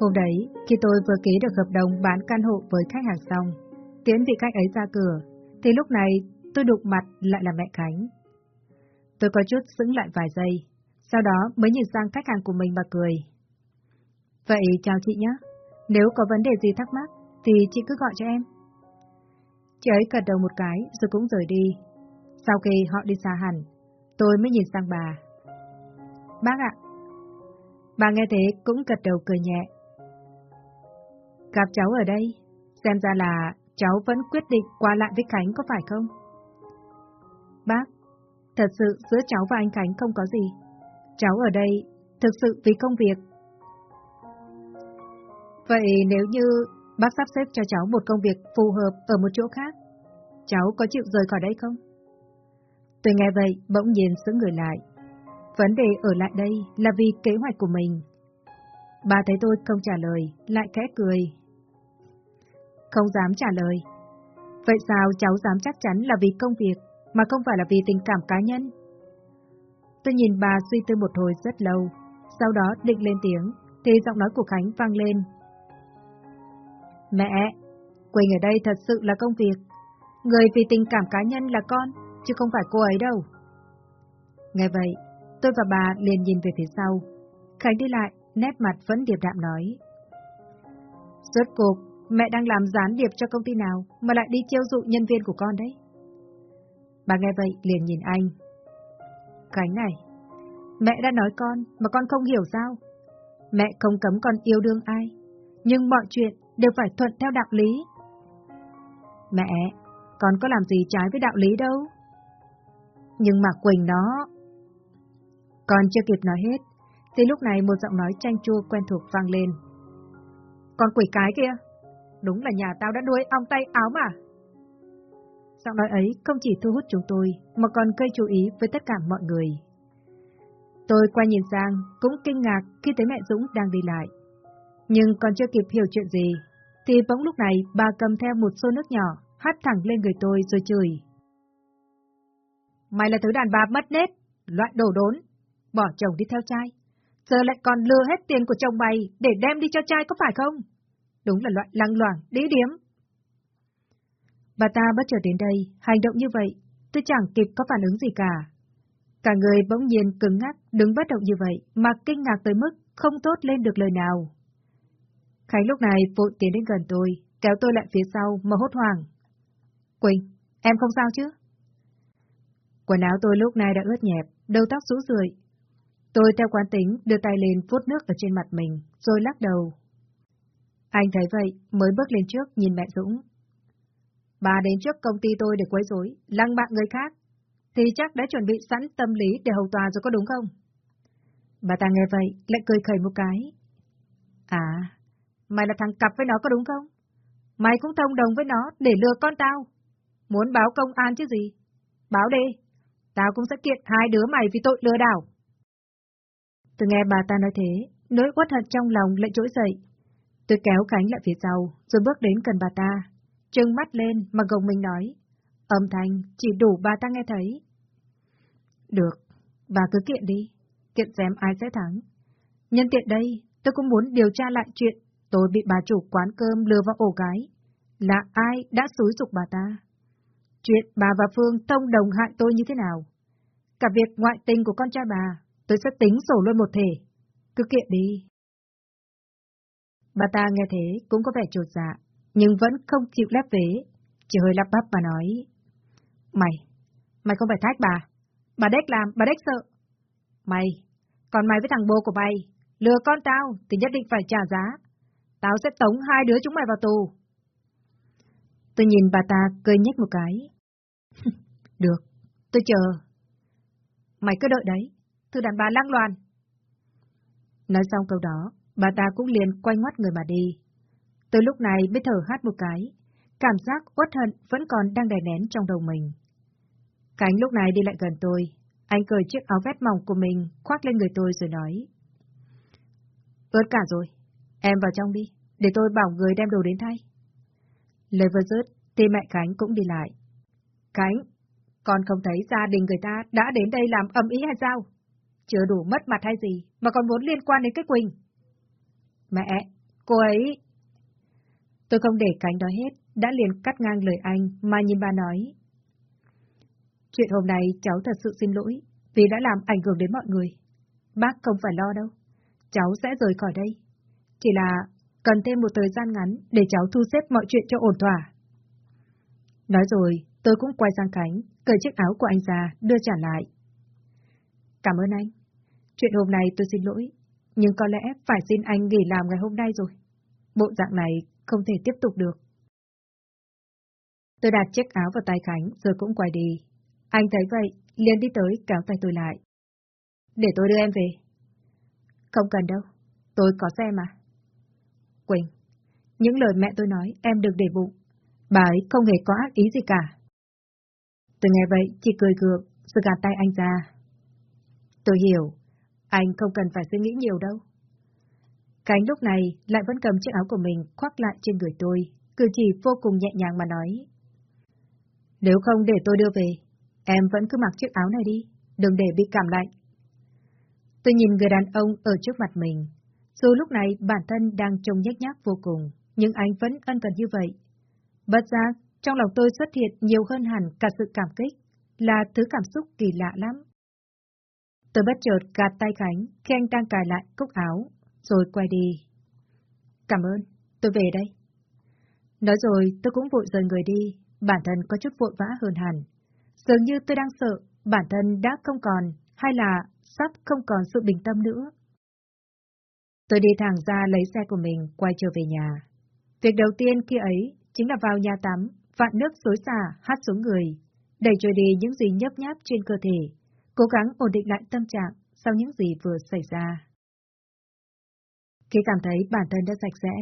Hôm đấy, khi tôi vừa ký được hợp đồng bán căn hộ với khách hàng xong, tiến vị khách ấy ra cửa, thì lúc này tôi đụng mặt lại là mẹ Khánh. Tôi có chút sững lại vài giây, sau đó mới nhìn sang khách hàng của mình mà cười. Vậy chào chị nhé, nếu có vấn đề gì thắc mắc thì chị cứ gọi cho em. Chị ấy gật đầu một cái rồi cũng rời đi. Sau khi họ đi xa hẳn, tôi mới nhìn sang bà. Bác ạ. Bà nghe thế cũng gật đầu cười nhẹ. Gặp cháu ở đây, xem ra là cháu vẫn quyết định qua lại với Khánh có phải không? Bác, thật sự giữa cháu và anh Khánh không có gì. Cháu ở đây thực sự vì công việc. Vậy nếu như bác sắp xếp cho cháu một công việc phù hợp ở một chỗ khác, cháu có chịu rời khỏi đây không? Tôi nghe vậy, bỗng nhiên sững người lại. Vấn đề ở lại đây là vì kế hoạch của mình. Bà thấy tôi không trả lời, lại khẽ cười. Không dám trả lời. Vậy sao cháu dám chắc chắn là vì công việc, mà không phải là vì tình cảm cá nhân? Tôi nhìn bà suy tư một hồi rất lâu, sau đó định lên tiếng, thì giọng nói của Khánh vang lên. Mẹ, Quỳnh ở đây thật sự là công việc. Người vì tình cảm cá nhân là con, chứ không phải cô ấy đâu. Nghe vậy, tôi và bà liền nhìn về phía sau. Khánh đi lại, nét mặt vẫn điệp đạm nói. Rốt cuộc, mẹ đang làm gián điệp cho công ty nào mà lại đi chiêu dụ nhân viên của con đấy? Bà nghe vậy liền nhìn anh. Khánh này, mẹ đã nói con mà con không hiểu sao? Mẹ không cấm con yêu đương ai, nhưng mọi chuyện đều phải thuận theo đạo lý. Mẹ, con có làm gì trái với đạo lý đâu. Nhưng mà Quỳnh nó... con chưa kịp nói hết, thì lúc này một giọng nói chanh chua quen thuộc vang lên. Con quỷ cái kia, đúng là nhà tao đã đuôi ong tay áo mà. Giọng nói ấy không chỉ thu hút chúng tôi, mà còn gây chú ý với tất cả mọi người. Tôi quay nhìn sang, cũng kinh ngạc khi thấy mẹ Dũng đang đi lại. Nhưng còn chưa kịp hiểu chuyện gì, thì bỗng lúc này bà cầm theo một xô nước nhỏ, hát thẳng lên người tôi rồi chửi. Mày là thứ đàn bà mất nết, loại đồ đốn, bỏ chồng đi theo trai. Giờ lại còn lừa hết tiền của chồng mày để đem đi cho trai có phải không? Đúng là loại lăng loảng, đĩ điếm. Bà ta bất chợt đến đây, hành động như vậy, tôi chẳng kịp có phản ứng gì cả. Cả người bỗng nhiên cứng ngắc, đứng bất động như vậy, mà kinh ngạc tới mức không tốt lên được lời nào. Khánh lúc này vội tiến đến gần tôi, kéo tôi lại phía sau mà hốt hoảng. Quỳnh, em không sao chứ? Quần áo tôi lúc này đã ướt nhẹp, đầu tóc rũ rượi. Tôi theo quán tính đưa tay lên vuốt nước ở trên mặt mình, rồi lắc đầu. Anh thấy vậy, mới bước lên trước nhìn mẹ Dũng. Bà đến trước công ty tôi để quấy rối, lăng bạc người khác, thì chắc đã chuẩn bị sẵn tâm lý để hầu tòa rồi có đúng không? Bà ta nghe vậy, lại cười khẩy một cái. À, mày là thằng cặp với nó có đúng không? Mày cũng thông đồng với nó để lừa con tao. Muốn báo công an chứ gì? Báo đi, tao cũng sẽ kiện hai đứa mày vì tội lừa đảo. Tôi nghe bà ta nói thế, nỗi uất hận trong lòng lại trỗi dậy. Tôi kéo Khánh lại phía sau, rồi bước đến gần bà ta, Trưng mắt lên mà gồng mình nói. Âm thanh chỉ đủ bà ta nghe thấy. Được, bà cứ kiện đi, kiện xem ai sẽ thắng. Nhân tiện đây, tôi cũng muốn điều tra lại chuyện tôi bị bà chủ quán cơm lừa vào ổ gái. Là ai đã xúi dục bà ta? Chuyện bà và Phương thông đồng hại tôi như thế nào? Cả việc ngoại tình của con trai bà, tôi sẽ tính sổ luôn một thể. Cứ kiện đi. Bà ta nghe thế cũng có vẻ trột dạ, nhưng vẫn không chịu lép vế, chỉ hơi lắp bắp mà nói. Mày, mày không phải thách bà. Bà đếch làm, bà đếch sợ. Mày, còn mày với thằng bố của mày, lừa con tao thì nhất định phải trả giá. Tao sẽ tống hai đứa chúng mày vào tù. Tôi nhìn bà ta cười nhếch một cái. Được, tôi chờ. Mày cứ đợi đấy, thư đàn bà lang loàn. Nói xong câu đó, bà ta cũng liền quay ngoắt người mà đi. tới lúc này mới thở hát một cái, cảm giác uất hận vẫn còn đang đè nén trong đầu mình. Cánh lúc này đi lại gần tôi, anh cởi chiếc áo vest mỏng của mình khoác lên người tôi rồi nói. Ướt cả rồi, em vào trong đi, để tôi bảo người đem đồ đến thay. Lời vừa dứt, thì mẹ cánh cũng đi lại. cánh, con không thấy gia đình người ta đã đến đây làm âm ý hay sao? Chưa đủ mất mặt hay gì, mà còn muốn liên quan đến cái Quỳnh. Mẹ, Cô ấy... Tôi không để cánh đó hết, đã liền cắt ngang lời anh mà nhìn bà nói. Chuyện hôm nay cháu thật sự xin lỗi, vì đã làm ảnh hưởng đến mọi người. Bác không phải lo đâu, cháu sẽ rời khỏi đây. Chỉ là cần thêm một thời gian ngắn để cháu thu xếp mọi chuyện cho ổn thỏa. Nói rồi, tôi cũng quay sang cánh, cởi chiếc áo của anh ra, đưa trả lại. Cảm ơn anh. Chuyện hôm nay tôi xin lỗi, nhưng có lẽ phải xin anh nghỉ làm ngày hôm nay rồi. Bộ dạng này không thể tiếp tục được. Tôi đặt chiếc áo vào tay Khánh rồi cũng quay đi. Anh thấy vậy, liền đi tới kéo tay tôi lại. Để tôi đưa em về. Không cần đâu, tôi có xe mà. Quỳnh, những lời mẹ tôi nói em đừng để bụng. Bà ấy không hề có ác ý gì cả. Từ ngày vậy, chỉ cười gượng, rồi gạt tay anh ra. Tôi hiểu, anh không cần phải suy nghĩ nhiều đâu. Cánh lúc này lại vẫn cầm chiếc áo của mình khoác lại trên người tôi, cử chỉ vô cùng nhẹ nhàng mà nói. Nếu không để tôi đưa về, em vẫn cứ mặc chiếc áo này đi, đừng để bị cảm lạnh. Tôi nhìn người đàn ông ở trước mặt mình. Dù lúc này bản thân đang trông nhếch nhác vô cùng, nhưng anh vẫn ân cần như vậy. Bất giác, trong lòng tôi xuất hiện nhiều hơn hẳn cả sự cảm kích, là thứ cảm xúc kỳ lạ lắm. Tôi bất chợt gạt tay Khánh khi anh đang cài lại cúc áo, rồi quay đi. Cảm ơn, tôi về đây. Nói rồi tôi cũng vội rời người đi, bản thân có chút vội vã hơn hẳn. Dường như tôi đang sợ bản thân đã không còn, hay là sắp không còn sự bình tâm nữa. Tôi đi thẳng ra lấy xe của mình, quay trở về nhà. Việc đầu tiên khi ấy chính là vào nhà tắm, vạn nước xối xả, hát xuống người, đẩy trôi đi những gì nhấp nháp trên cơ thể, cố gắng ổn định lại tâm trạng sau những gì vừa xảy ra. Khi cảm thấy bản thân đã sạch sẽ,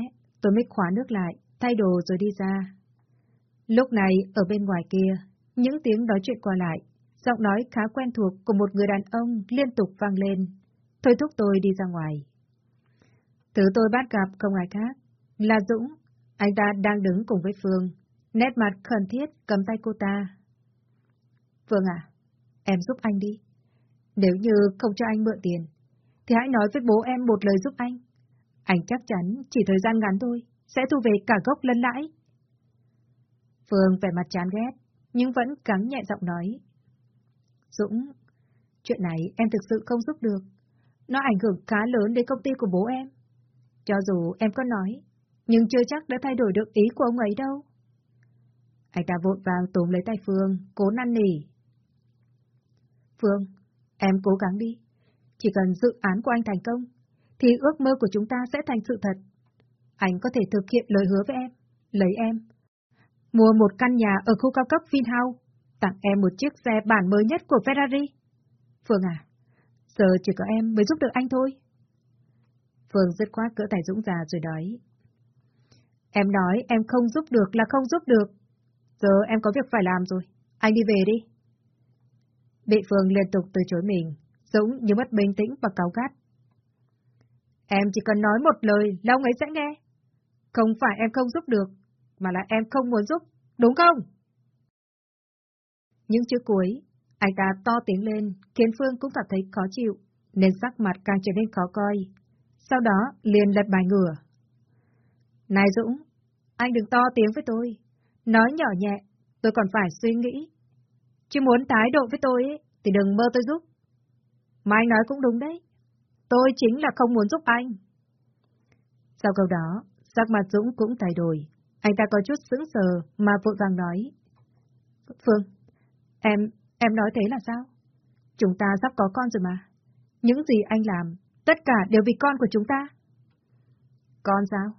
tôi mới khóa nước lại, thay đồ rồi đi ra. Lúc này, ở bên ngoài kia, những tiếng nói chuyện qua lại, giọng nói khá quen thuộc của một người đàn ông liên tục vang lên, thôi thúc tôi đi ra ngoài. Thứ tôi bắt gặp không ai khác, là Dũng, anh ta đang đứng cùng với Phương, nét mặt khẩn thiết cầm tay cô ta. Phương à, em giúp anh đi. Nếu như không cho anh mượn tiền, thì hãy nói với bố em một lời giúp anh. Anh chắc chắn chỉ thời gian ngắn thôi, sẽ thu về cả gốc lẫn lãi. Phương vẻ mặt chán ghét, nhưng vẫn cắn nhẹ giọng nói. Dũng, chuyện này em thực sự không giúp được. Nó ảnh hưởng khá lớn đến công ty của bố em. Cho dù em có nói, nhưng chưa chắc đã thay đổi được ý của ông ấy đâu. Anh ta vội vàng túm lấy tay Phương, cố năn nỉ. Phương, em cố gắng đi. Chỉ cần dự án của anh thành công, thì ước mơ của chúng ta sẽ thành sự thật. Anh có thể thực hiện lời hứa với em, lấy em. Mua một căn nhà ở khu cao cấp Vinhouse, tặng em một chiếc xe bản mới nhất của Ferrari. Phương à, giờ chỉ có em mới giúp được anh thôi. Phương dứt khoát cỡ tài Dũng già rồi nói. Em nói em không giúp được là không giúp được. Giờ em có việc phải làm rồi. Anh đi về đi. Bị Phương liên tục từ chối mình, Dũng như mất bình tĩnh và cáu gắt. Em chỉ cần nói một lời là ông ấy sẽ nghe. Không phải em không giúp được, mà là em không muốn giúp, đúng không? Những chữ cuối, anh ta to tiếng lên, khiến Phương cũng cảm thấy khó chịu, nên sắc mặt càng trở nên khó coi. Sau đó liền lật bài ngửa. Này Dũng, anh đừng to tiếng với tôi. Nói nhỏ nhẹ, tôi còn phải suy nghĩ. Chứ muốn tái độ với tôi ấy, thì đừng mơ tôi giúp. Mà anh nói cũng đúng đấy. Tôi chính là không muốn giúp anh. Sau câu đó, sắc mặt Dũng cũng thay đổi. Anh ta có chút sững sờ mà vội vàng nói. Phương, em, em nói thế là sao? Chúng ta sắp có con rồi mà. Những gì anh làm, tất cả đều vì con của chúng ta. Con sao?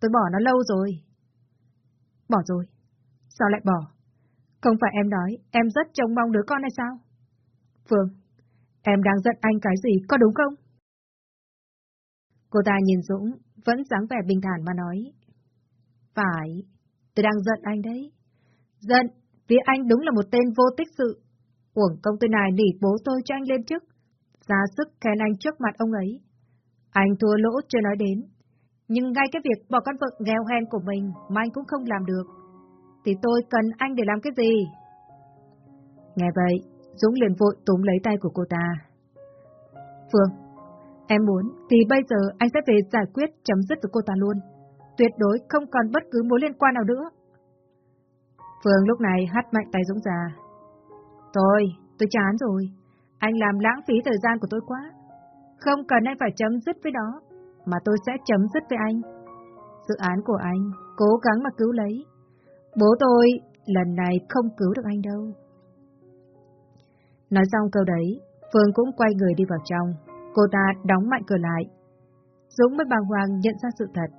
Tôi bỏ nó lâu rồi. Bỏ rồi. Sao lại bỏ? Không phải em nói em rất trông mong đứa con hay sao? Phương, em đang giận anh cái gì, có đúng không? Cô ta nhìn Dũng, vẫn dáng vẻ bình thản mà nói. Phải, tôi đang giận anh đấy. Giận, vì anh đúng là một tên vô tích sự. Uổng công tôi này nỉ bố tôi cho anh lên chức. Ra sức khen anh trước mặt ông ấy. Anh thua lỗ chưa nói đến. Nhưng ngay cái việc bỏ con vợ nghèo hèn của mình mà anh cũng không làm được. Thì tôi cần anh để làm cái gì? Nghe vậy, Dũng liền vội túm lấy tay của cô ta. Phương, Em muốn thì bây giờ anh sẽ về giải quyết chấm dứt với cô ta luôn. Tuyệt đối không còn bất cứ mối liên quan nào nữa. Phương lúc này hắt mạnh tay Dũng ra. Tôi, tôi chán rồi. Anh làm lãng phí thời gian của tôi quá. Không cần anh phải chấm dứt với đó, mà tôi sẽ chấm dứt với anh. Dự án của anh, cố gắng mà cứu lấy. Bố tôi lần này không cứu được anh đâu. Nói xong câu đấy, Phương cũng quay người đi vào trong. Cô ta đóng mạnh cửa lại. Dũng mới bàng hoàng nhận ra sự thật.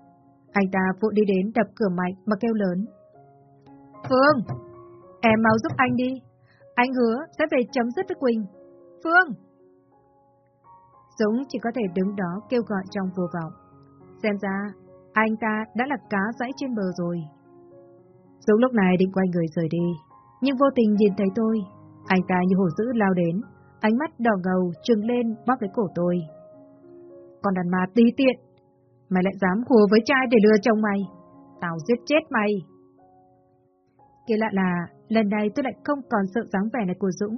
Anh ta vội đi đến đập cửa mạnh mà kêu lớn. Phương, em mau giúp anh đi. Anh hứa sẽ về chấm dứt với Quỳnh. Phương! Dũng chỉ có thể đứng đó kêu gọi trong vô vọng. Xem ra, anh ta đã là cá dãy trên bờ rồi. Dũng lúc này định quay người rời đi, nhưng vô tình nhìn thấy tôi. Anh ta như hổ dữ lao đến, ánh mắt đỏ ngầu trừng lên bóp lấy cổ tôi. Con đàn ma tí tiện, mày lại dám hùa với trai để lừa chồng mày. Tao giết chết mày. Kỳ lạ là, lần này tôi lại không còn sợ dáng vẻ này của Dũng.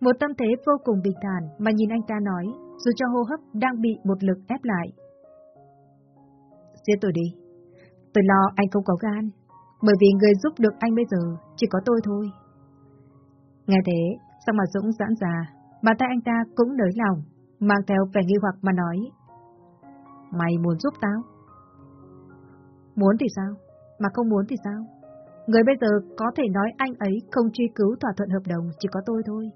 Một tâm thế vô cùng bình thản mà nhìn anh ta nói, dù cho hô hấp đang bị một lực ép lại. Giết tôi đi. Tôi lo anh không có gan, bởi vì người giúp được anh bây giờ chỉ có tôi thôi. Nghe thế, sao mà Dũng giãn ra, bàn tay anh ta cũng đới lòng, mang theo vẻ nghi hoặc mà nói. Mày muốn giúp tao? Muốn thì sao? Mà không muốn thì sao? Người bây giờ có thể nói anh ấy không truy cứu thỏa thuận hợp đồng, chỉ có tôi thôi.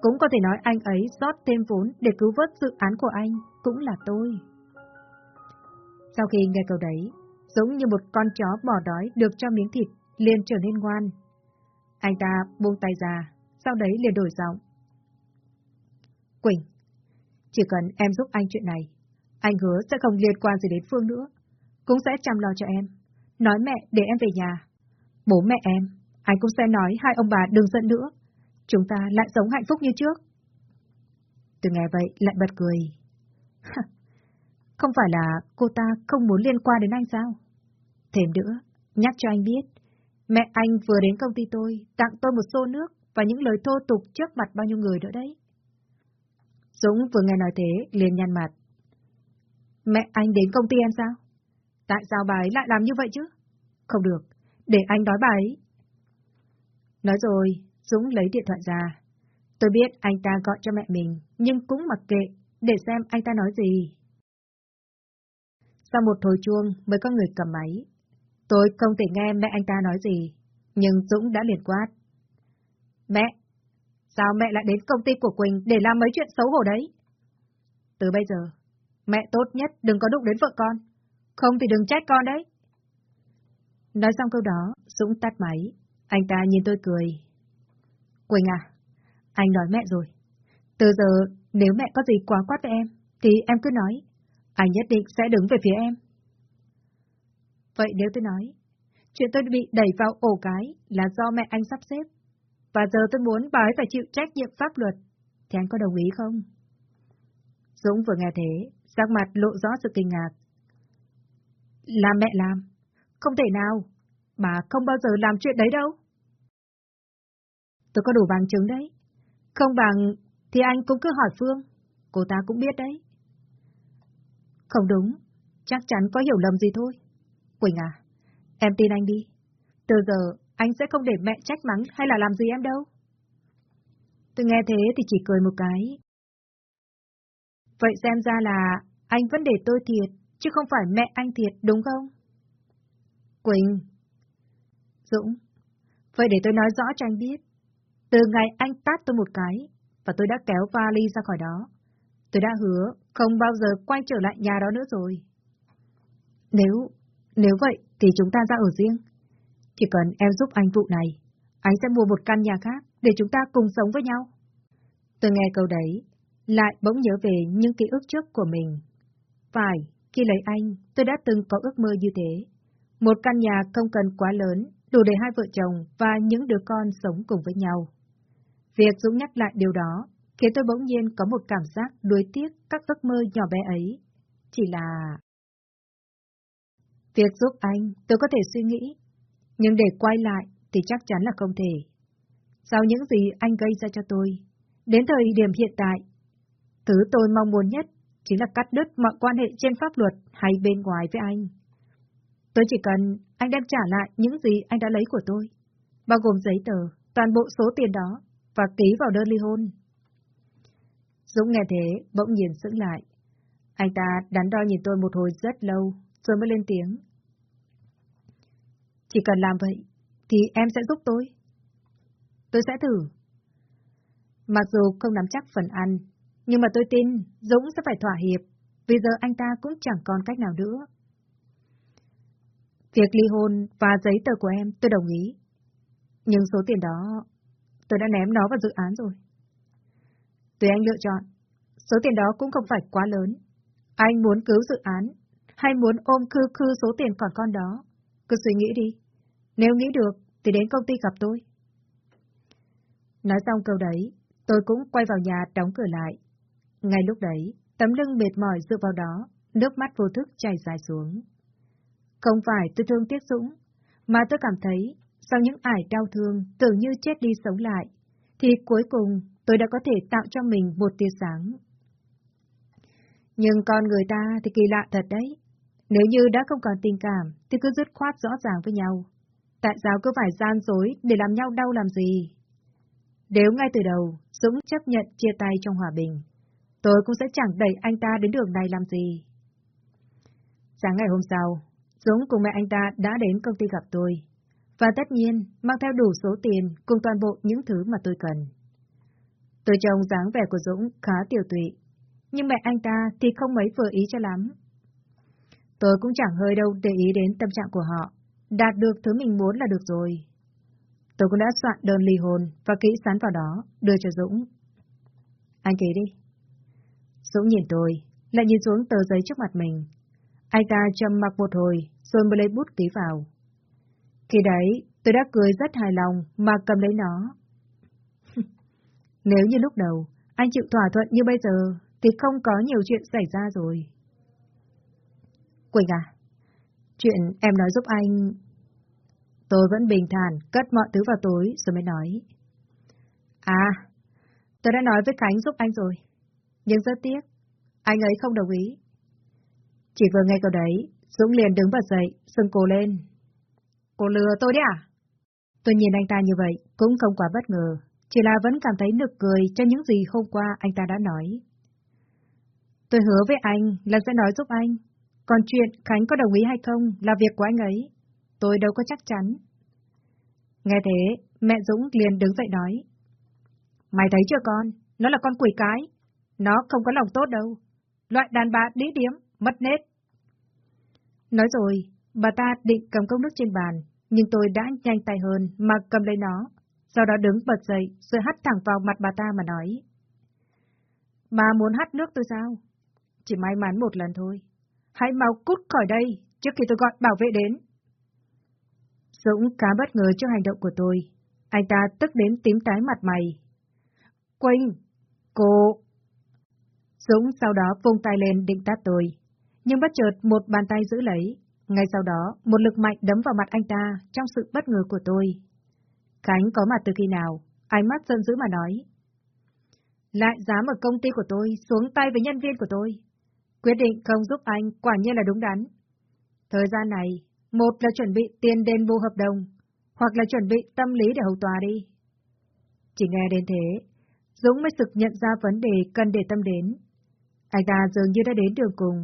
Cũng có thể nói anh ấy rót thêm vốn để cứu vớt dự án của anh, cũng là tôi. Sau khi nghe câu đấy, giống như một con chó bỏ đói được cho miếng thịt, liền trở nên ngoan. Anh ta buông tay ra, sau đấy liền đổi giọng. Quỳnh, chỉ cần em giúp anh chuyện này, anh hứa sẽ không liên quan gì đến Phương nữa, cũng sẽ chăm lo cho em. Nói mẹ để em về nhà. Bố mẹ em, anh cũng sẽ nói hai ông bà đừng giận nữa. Chúng ta lại sống hạnh phúc như trước. Từ nghe vậy lại bật cười. Không phải là cô ta không muốn liên quan đến anh sao? Thêm nữa, nhắc cho anh biết, mẹ anh vừa đến công ty tôi, tặng tôi một xô nước và những lời thô tục trước mặt bao nhiêu người nữa đấy. Dũng vừa nghe nói thế, liền nhăn mặt. Mẹ anh đến công ty em sao? Tại sao bà ấy lại làm như vậy chứ? Không được, để anh đói bà ấy. Nói rồi, Dũng lấy điện thoại ra. Tôi biết anh ta gọi cho mẹ mình, nhưng cũng mặc kệ, để xem anh ta nói gì. Sau một hồi chuông mới có người cầm máy. Tôi không thể nghe mẹ anh ta nói gì, nhưng Dũng đã liền quát. Mẹ! Sao mẹ lại đến công ty của Quỳnh để làm mấy chuyện xấu hổ đấy? Từ bây giờ, mẹ tốt nhất đừng có đụng đến vợ con. Không thì đừng trách con đấy. Nói xong câu đó, Dũng tắt máy. Anh ta nhìn tôi cười. Quỳnh à, anh nói mẹ rồi. Từ giờ, nếu mẹ có gì quá quát với em, thì em cứ nói. Anh nhất định sẽ đứng về phía em. Vậy nếu tôi nói, chuyện tôi bị đẩy vào ổ cái là do mẹ anh sắp xếp, và giờ tôi muốn bà ấy phải chịu trách nhiệm pháp luật, thì anh có đồng ý không? Dũng vừa nghe thế, sắc mặt lộ rõ sự kinh ngạc. Là mẹ làm, không thể nào, bà không bao giờ làm chuyện đấy đâu. Tôi có đủ bằng chứng đấy. Không bằng thì anh cũng cứ hỏi Phương, cô ta cũng biết đấy. Không đúng, chắc chắn có hiểu lầm gì thôi. Quỳnh à, em tin anh đi. Từ giờ, anh sẽ không để mẹ trách mắng hay là làm gì em đâu. Tôi nghe thế thì chỉ cười một cái. Vậy xem ra là anh vẫn để tôi thiệt, chứ không phải mẹ anh thiệt, đúng không? Quỳnh. Dũng. Vậy để tôi nói rõ cho anh biết. Từ ngày anh tát tôi một cái, và tôi đã kéo vali ra khỏi đó, tôi đã hứa không bao giờ quay trở lại nhà đó nữa rồi. Nếu, nếu vậy thì chúng ta ra ở riêng. Chỉ cần em giúp anh vụ này, anh sẽ mua một căn nhà khác để chúng ta cùng sống với nhau. Tôi nghe câu đấy, lại bỗng nhớ về những ký ức trước của mình. Phải, khi lấy anh, tôi đã từng có ước mơ như thế. Một căn nhà không cần quá lớn, đủ để hai vợ chồng và những đứa con sống cùng với nhau. Việc Dũng nhắc lại điều đó khiến tôi bỗng nhiên có một cảm giác đuối tiếc các giấc mơ nhỏ bé ấy. Chỉ là... Việc giúp anh, tôi có thể suy nghĩ, nhưng để quay lại thì chắc chắn là không thể. Sau những gì anh gây ra cho tôi, đến thời điểm hiện tại, thứ tôi mong muốn nhất chính là cắt đứt mọi quan hệ trên pháp luật hay bên ngoài với anh. Tôi chỉ cần anh đem trả lại những gì anh đã lấy của tôi, bao gồm giấy tờ, toàn bộ số tiền đó, và ký vào đơn ly hôn. Dũng nghe thế, bỗng nhiên sững lại. Anh ta đắn đo nhìn tôi một hồi rất lâu, rồi mới lên tiếng. Chỉ cần làm vậy, thì em sẽ giúp tôi. Tôi sẽ thử. Mặc dù không nắm chắc phần ăn, nhưng mà tôi tin Dũng sẽ phải thỏa hiệp, vì giờ anh ta cũng chẳng còn cách nào nữa. Việc ly hôn và giấy tờ của em tôi đồng ý. Nhưng số tiền đó, tôi đã ném nó vào dự án rồi. Tùy anh lựa chọn, số tiền đó cũng không phải quá lớn. Anh muốn cứu dự án, hay muốn ôm khư khư số tiền còn con đó, cứ suy nghĩ đi. Nếu nghĩ được, thì đến công ty gặp tôi. Nói xong câu đấy, tôi cũng quay vào nhà đóng cửa lại. Ngay lúc đấy, tấm lưng mệt mỏi dựa vào đó, nước mắt vô thức chảy dài xuống. Không phải tôi thương Tiết Dũng, mà tôi cảm thấy, sau những ải đau thương tưởng như chết đi sống lại, thì cuối cùng tôi đã có thể tạo cho mình một tia sáng. Nhưng con người ta thì kỳ lạ thật đấy. Nếu như đã không còn tình cảm, thì cứ dứt khoát rõ ràng với nhau. Tại sao cứ phải gian dối để làm nhau đau làm gì? Nếu ngay từ đầu, Dũng chấp nhận chia tay trong hòa bình, tôi cũng sẽ chẳng đẩy anh ta đến đường này làm gì. Sáng ngày hôm sau, Dũng cùng mẹ anh ta đã đến công ty gặp tôi. Và tất nhiên, mang theo đủ số tiền cùng toàn bộ những thứ mà tôi cần. Tôi trông dáng vẻ của Dũng khá tiểu tụy, nhưng mẹ anh ta thì không mấy vừa ý cho lắm. Tôi cũng chẳng hơi đâu để ý đến tâm trạng của họ, đạt được thứ mình muốn là được rồi. Tôi cũng đã soạn đơn ly hôn và kỹ sán vào đó, đưa cho Dũng. Anh ký đi. Dũng nhìn tôi, lại nhìn xuống tờ giấy trước mặt mình. Anh ta trầm mặc một hồi, rồi mới lấy bút ký vào. Khi đấy, tôi đã cười rất hài lòng mà cầm lấy nó. Nếu như lúc đầu, anh chịu thỏa thuận như bây giờ, thì không có nhiều chuyện xảy ra rồi. Quỳnh à, chuyện em nói giúp anh... Tôi vẫn bình thản, cất mọi thứ vào tối rồi mới nói. À, tôi đã nói với Khánh giúp anh rồi. Nhưng rất tiếc, anh ấy không đồng ý. Chỉ vừa nghe câu đấy, Dũng liền đứng bật dậy, sưng cô lên. Cô lừa tôi đấy à? Tôi nhìn anh ta như vậy, cũng không quá bất ngờ, chỉ là vẫn cảm thấy nực cười cho những gì hôm qua anh ta đã nói. Tôi hứa với anh là sẽ nói giúp anh, còn chuyện Khánh có đồng ý hay không là việc của anh ấy, tôi đâu có chắc chắn. Nghe thế, mẹ Dũng liền đứng dậy nói. Mày thấy chưa con, nó là con quỷ cái, nó không có lòng tốt đâu, loại đàn bà đĩ điếm, mất nết. Nói rồi, bà ta định cầm cốc nước trên bàn, nhưng tôi đã nhanh tay hơn mà cầm lấy nó, sau đó đứng bật dậy rồi hắt thẳng vào mặt bà ta mà nói. Bà muốn hắt nước tôi sao? Chỉ may mắn một lần thôi. Hãy mau cút khỏi đây trước khi tôi gọi bảo vệ đến. Dũng khá bất ngờ trước hành động của tôi. Anh ta tức đến tím tái mặt mày. Quỳnh! Cô! Dũng sau đó vung tay lên định tát tôi. Nhưng bất chợt một bàn tay giữ lấy. Ngay sau đó, một lực mạnh đấm vào mặt anh ta trong sự bất ngờ của tôi. Khánh có mặt từ khi nào? Ánh mắt giận dữ mà nói. Lại dám ở công ty của tôi xuống tay với nhân viên của tôi. Quyết định không giúp anh quả nhiên là đúng đắn. Thời gian này, một là chuẩn bị tiền đền bù hợp đồng, hoặc là chuẩn bị tâm lý để hầu tòa đi. Chỉ nghe đến thế, Dũng mới sực nhận ra vấn đề cần để tâm đến. Anh ta dường như đã đến đường cùng,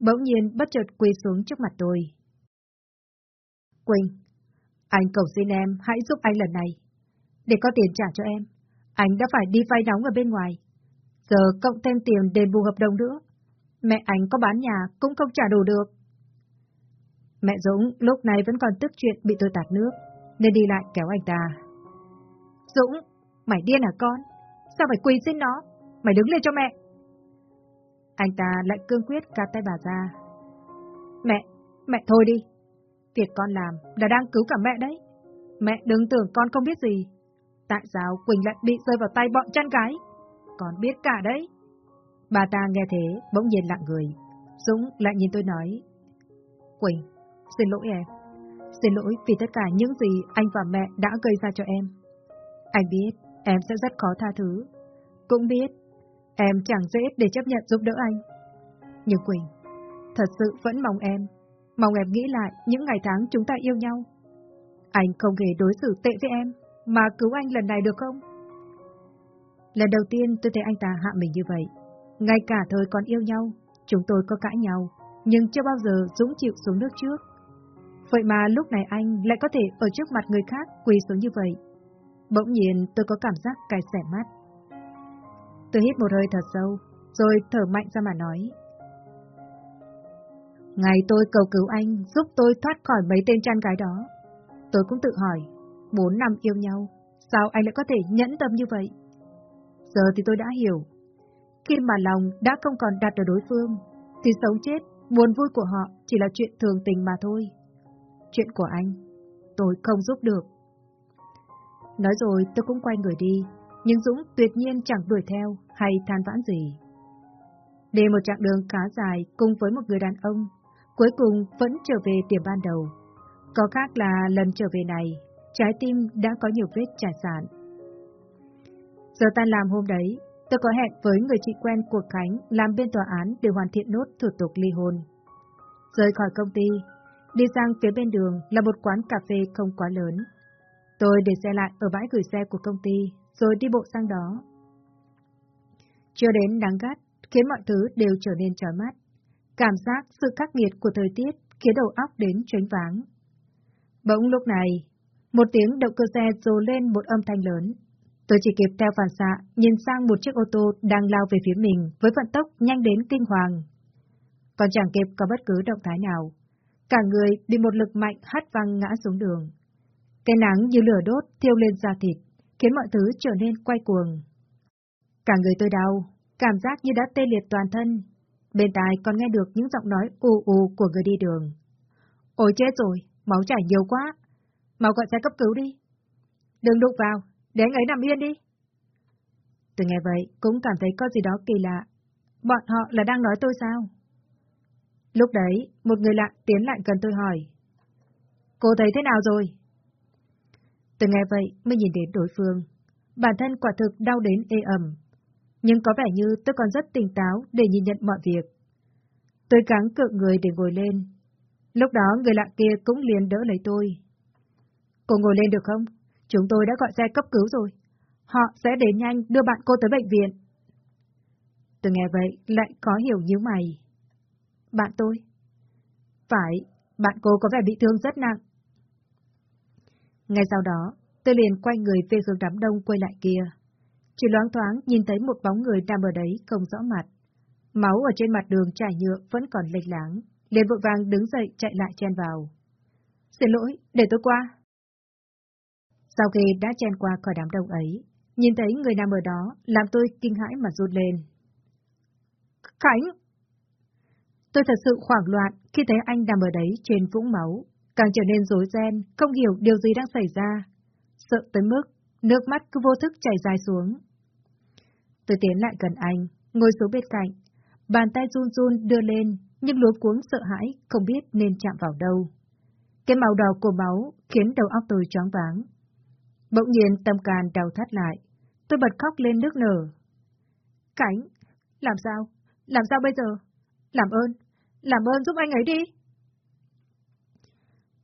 bỗng nhiên bất chợt quỳ xuống trước mặt tôi. Quỳnh, anh cầu xin em hãy giúp anh lần này. Để có tiền trả cho em, anh đã phải đi vay nóng ở bên ngoài. Giờ cộng thêm tiền đền bù hợp đồng nữa. Mẹ anh có bán nhà cũng không trả đủ được. Mẹ Dũng lúc này vẫn còn tức chuyện bị tôi tạt nước, nên đi lại kéo anh ta. Dũng, mày điên hả con? Sao phải quỳ xin nó? Mày đứng lên cho mẹ. Anh ta lại cương quyết cắt tay bà ra. Mẹ, mẹ thôi đi. Việc con làm là đang cứu cả mẹ đấy. Mẹ đừng tưởng con không biết gì. Tại sao Quỳnh lại bị rơi vào tay bọn chăn gái? Con biết cả đấy. Bà ta nghe thế, bỗng nhiên lặng người. Dũng lại nhìn tôi nói. Quỳnh, xin lỗi em. Xin lỗi vì tất cả những gì anh và mẹ đã gây ra cho em. Anh biết em sẽ rất khó tha thứ. Cũng biết em chẳng dễ để chấp nhận giúp đỡ anh. Nhưng Quỳnh, thật sự vẫn mong em, mong em nghĩ lại những ngày tháng chúng ta yêu nhau. Anh không hề đối xử tệ với em, mà cứu anh lần này được không? Lần đầu tiên tôi thấy anh ta hạ mình như vậy. Ngay cả thời còn yêu nhau, chúng tôi có cãi nhau, nhưng chưa bao giờ Dũng chịu xuống nước trước. Vậy mà lúc này anh lại có thể ở trước mặt người khác quỳ xuống như vậy. Bỗng nhiên tôi có cảm giác cay xẻ mắt. Tôi hít một hơi thật sâu, rồi thở mạnh ra mà nói. Ngày tôi cầu cứu anh giúp tôi thoát khỏi mấy tên trăn gái đó. Tôi cũng tự hỏi, bốn năm yêu nhau, sao anh lại có thể nhẫn tâm như vậy? Giờ thì tôi đã hiểu. Khi mà lòng đã không còn đặt ở đối phương, thì sống chết, buồn vui của họ chỉ là chuyện thường tình mà thôi. Chuyện của anh, tôi không giúp được. Nói rồi tôi cũng quay người đi, nhưng Dũng tuyệt nhiên chẳng đuổi theo hay than vãn gì. Đi một chặng đường khá dài cùng với một người đàn ông, cuối cùng vẫn trở về điểm ban đầu. Có khác là lần trở về này, trái tim đã có nhiều vết trải sản. Giờ tan làm hôm đấy, tôi có hẹn với người chị quen của Khánh làm bên tòa án để hoàn thiện nốt thủ tục ly hôn. Rời khỏi công ty, đi sang phía bên đường là một quán cà phê không quá lớn. Tôi để xe lại ở bãi gửi xe của công ty, rồi đi bộ sang đó. Chưa đến nắng gắt, khiến mọi thứ đều trở nên trói mắt. Cảm giác sự khắc nghiệt của thời tiết khiến đầu óc đến choáng váng. Bỗng lúc này, một tiếng động cơ xe rồ lên một âm thanh lớn. Tôi chỉ kịp theo phản xạ, nhìn sang một chiếc ô tô đang lao về phía mình với vận tốc nhanh đến kinh hoàng. Còn chẳng kịp có bất cứ động thái nào. Cả người bị một lực mạnh hất văng ngã xuống đường. Cái nắng như lửa đốt thiêu lên da thịt, khiến mọi thứ trở nên quay cuồng. Cả người tôi đau, cảm giác như đã tê liệt toàn thân. Bên tai còn nghe được những giọng nói ù ù của người đi đường. Ôi chết rồi, máu chảy nhiều quá. Mau gọi xe cấp cứu đi. Đừng đụng vào, để anh ấy nằm yên đi. Tôi nghe vậy, cũng cảm thấy có gì đó kỳ lạ. Bọn họ là đang nói tôi sao? Lúc đấy, một người lạ tiến lại gần tôi hỏi. Cô thấy thế nào rồi? Tôi nghe vậy mới nhìn đến đối phương. Bản thân quả thực đau đến ê ẩm. Nhưng có vẻ như tôi còn rất tỉnh táo để nhìn nhận mọi việc. Tôi gắng cự người để ngồi lên. Lúc đó người lạ kia cũng liền đỡ lấy tôi. Cô ngồi lên được không? Chúng tôi đã gọi xe cấp cứu rồi. Họ sẽ đến nhanh đưa bạn cô tới bệnh viện. Tôi nghe vậy lại có hiểu như mày. Bạn tôi? Phải, bạn cô có vẻ bị thương rất nặng. Ngay sau đó, tôi liền quay người về hướng đám đông quay lại kia. Chỉ loáng thoáng nhìn thấy một bóng người nằm ở đấy không rõ mặt. Máu ở trên mặt đường trải nhựa vẫn còn lệch láng, liền vội vàng đứng dậy chạy lại chen vào. Xin lỗi, để tôi qua. Sau khi đã chen qua khỏi đám đông ấy, nhìn thấy người nằm ở đó, làm tôi kinh hãi mà rút lên. Khánh! Tôi thật sự hoảng loạn khi thấy anh nằm ở đấy trên vũng máu, càng trở nên rối ren, không hiểu điều gì đang xảy ra. Sợ tới mức, nước mắt cứ vô thức chảy dài xuống. Tôi tiến lại gần anh, ngồi xuống bên cạnh, bàn tay run run đưa lên, nhưng luống cuống sợ hãi, không biết nên chạm vào đâu. Cái màu đỏ của máu khiến đầu óc tôi choáng váng. Bỗng nhiên tâm can đau thắt lại, tôi bật khóc lên nước nở. Cảnh, làm sao? Làm sao bây giờ? Làm ơn, làm ơn giúp anh ấy đi.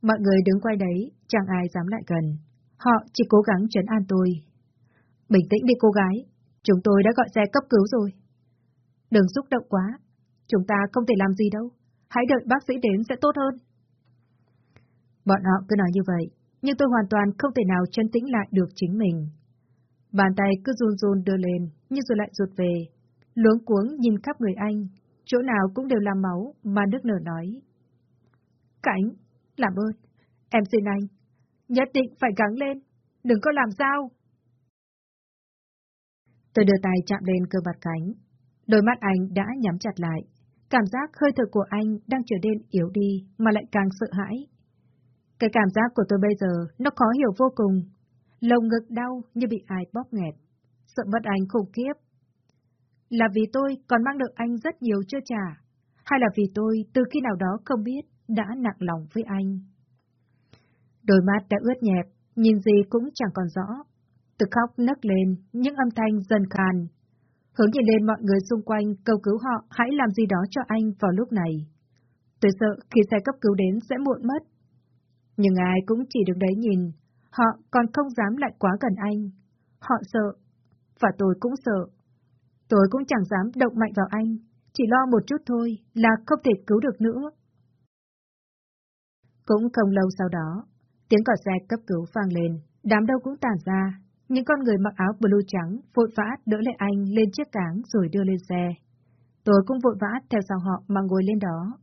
Mọi người đứng quay đấy, chẳng ai dám lại gần. Họ chỉ cố gắng trấn an tôi. Bình tĩnh đi cô gái, chúng tôi đã gọi xe cấp cứu rồi. Đừng xúc động quá, chúng ta không thể làm gì đâu. Hãy đợi bác sĩ đến sẽ tốt hơn. Bọn họ cứ nói như vậy, nhưng tôi hoàn toàn không thể nào chân tĩnh lại được chính mình. Bàn tay cứ run run đưa lên, nhưng rồi lại rụt về. Luống cuống nhìn khắp người anh, chỗ nào cũng đều là máu mà nước nở nói. Cảnh, làm ơn, em xin anh, nhất định phải gắng lên, đừng có làm sao. Tôi đưa tay chạm lên cơ mặt cánh, đôi mắt anh đã nhắm chặt lại, cảm giác hơi thở của anh đang trở nên yếu đi mà lại càng sợ hãi. Cái cảm giác của tôi bây giờ nó khó hiểu vô cùng, lồng ngực đau như bị ai bóp nghẹt, sợ mất anh khủng khiếp. Là vì tôi còn mang nợ anh rất nhiều chưa trả, hay là vì tôi từ khi nào đó không biết đã nặng lòng với anh. Đôi mắt đã ướt nhẹp, nhìn gì cũng chẳng còn rõ. Từ khóc nấc lên, những âm thanh dần khàn. Hướng nhìn lên mọi người xung quanh cầu cứu họ hãy làm gì đó cho anh vào lúc này. Tôi sợ khi xe cấp cứu đến sẽ muộn mất. Nhưng ai cũng chỉ được đấy nhìn, họ còn không dám lại quá gần anh. Họ sợ, và tôi cũng sợ. Tôi cũng chẳng dám động mạnh vào anh, chỉ lo một chút thôi là không thể cứu được nữa. Cũng không lâu sau đó, tiếng còi xe cấp cứu vang lên, đám đông cũng tản ra, những con người mặc áo blue trắng vội vã đỡ lại anh lên chiếc cáng rồi đưa lên xe. Tôi cũng vội vã theo sau họ mà ngồi lên đó.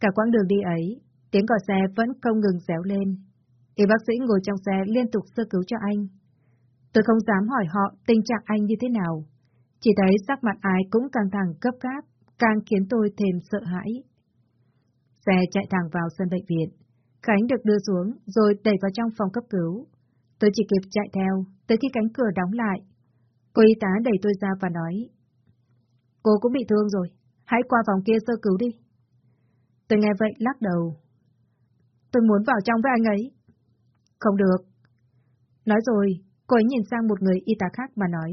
Cả quãng đường đi ấy, tiếng còi xe vẫn không ngừng réo lên. Y bác sĩ ngồi trong xe liên tục sơ cứu cho anh. Tôi không dám hỏi họ tình trạng anh như thế nào. Chỉ thấy sắc mặt ai cũng căng thẳng cấp gáp, càng khiến tôi thêm sợ hãi. Xe chạy thẳng vào sân bệnh viện. Khánh được đưa xuống rồi đẩy vào trong phòng cấp cứu. Tôi chỉ kịp chạy theo, tới khi cánh cửa đóng lại. Cô y tá đẩy tôi ra và nói. Cô cũng bị thương rồi, hãy qua phòng kia sơ cứu đi. Tôi nghe vậy lắc đầu. Tôi muốn vào trong với anh ấy. Không được. Nói rồi, cô ấy nhìn sang một người y tá khác mà nói.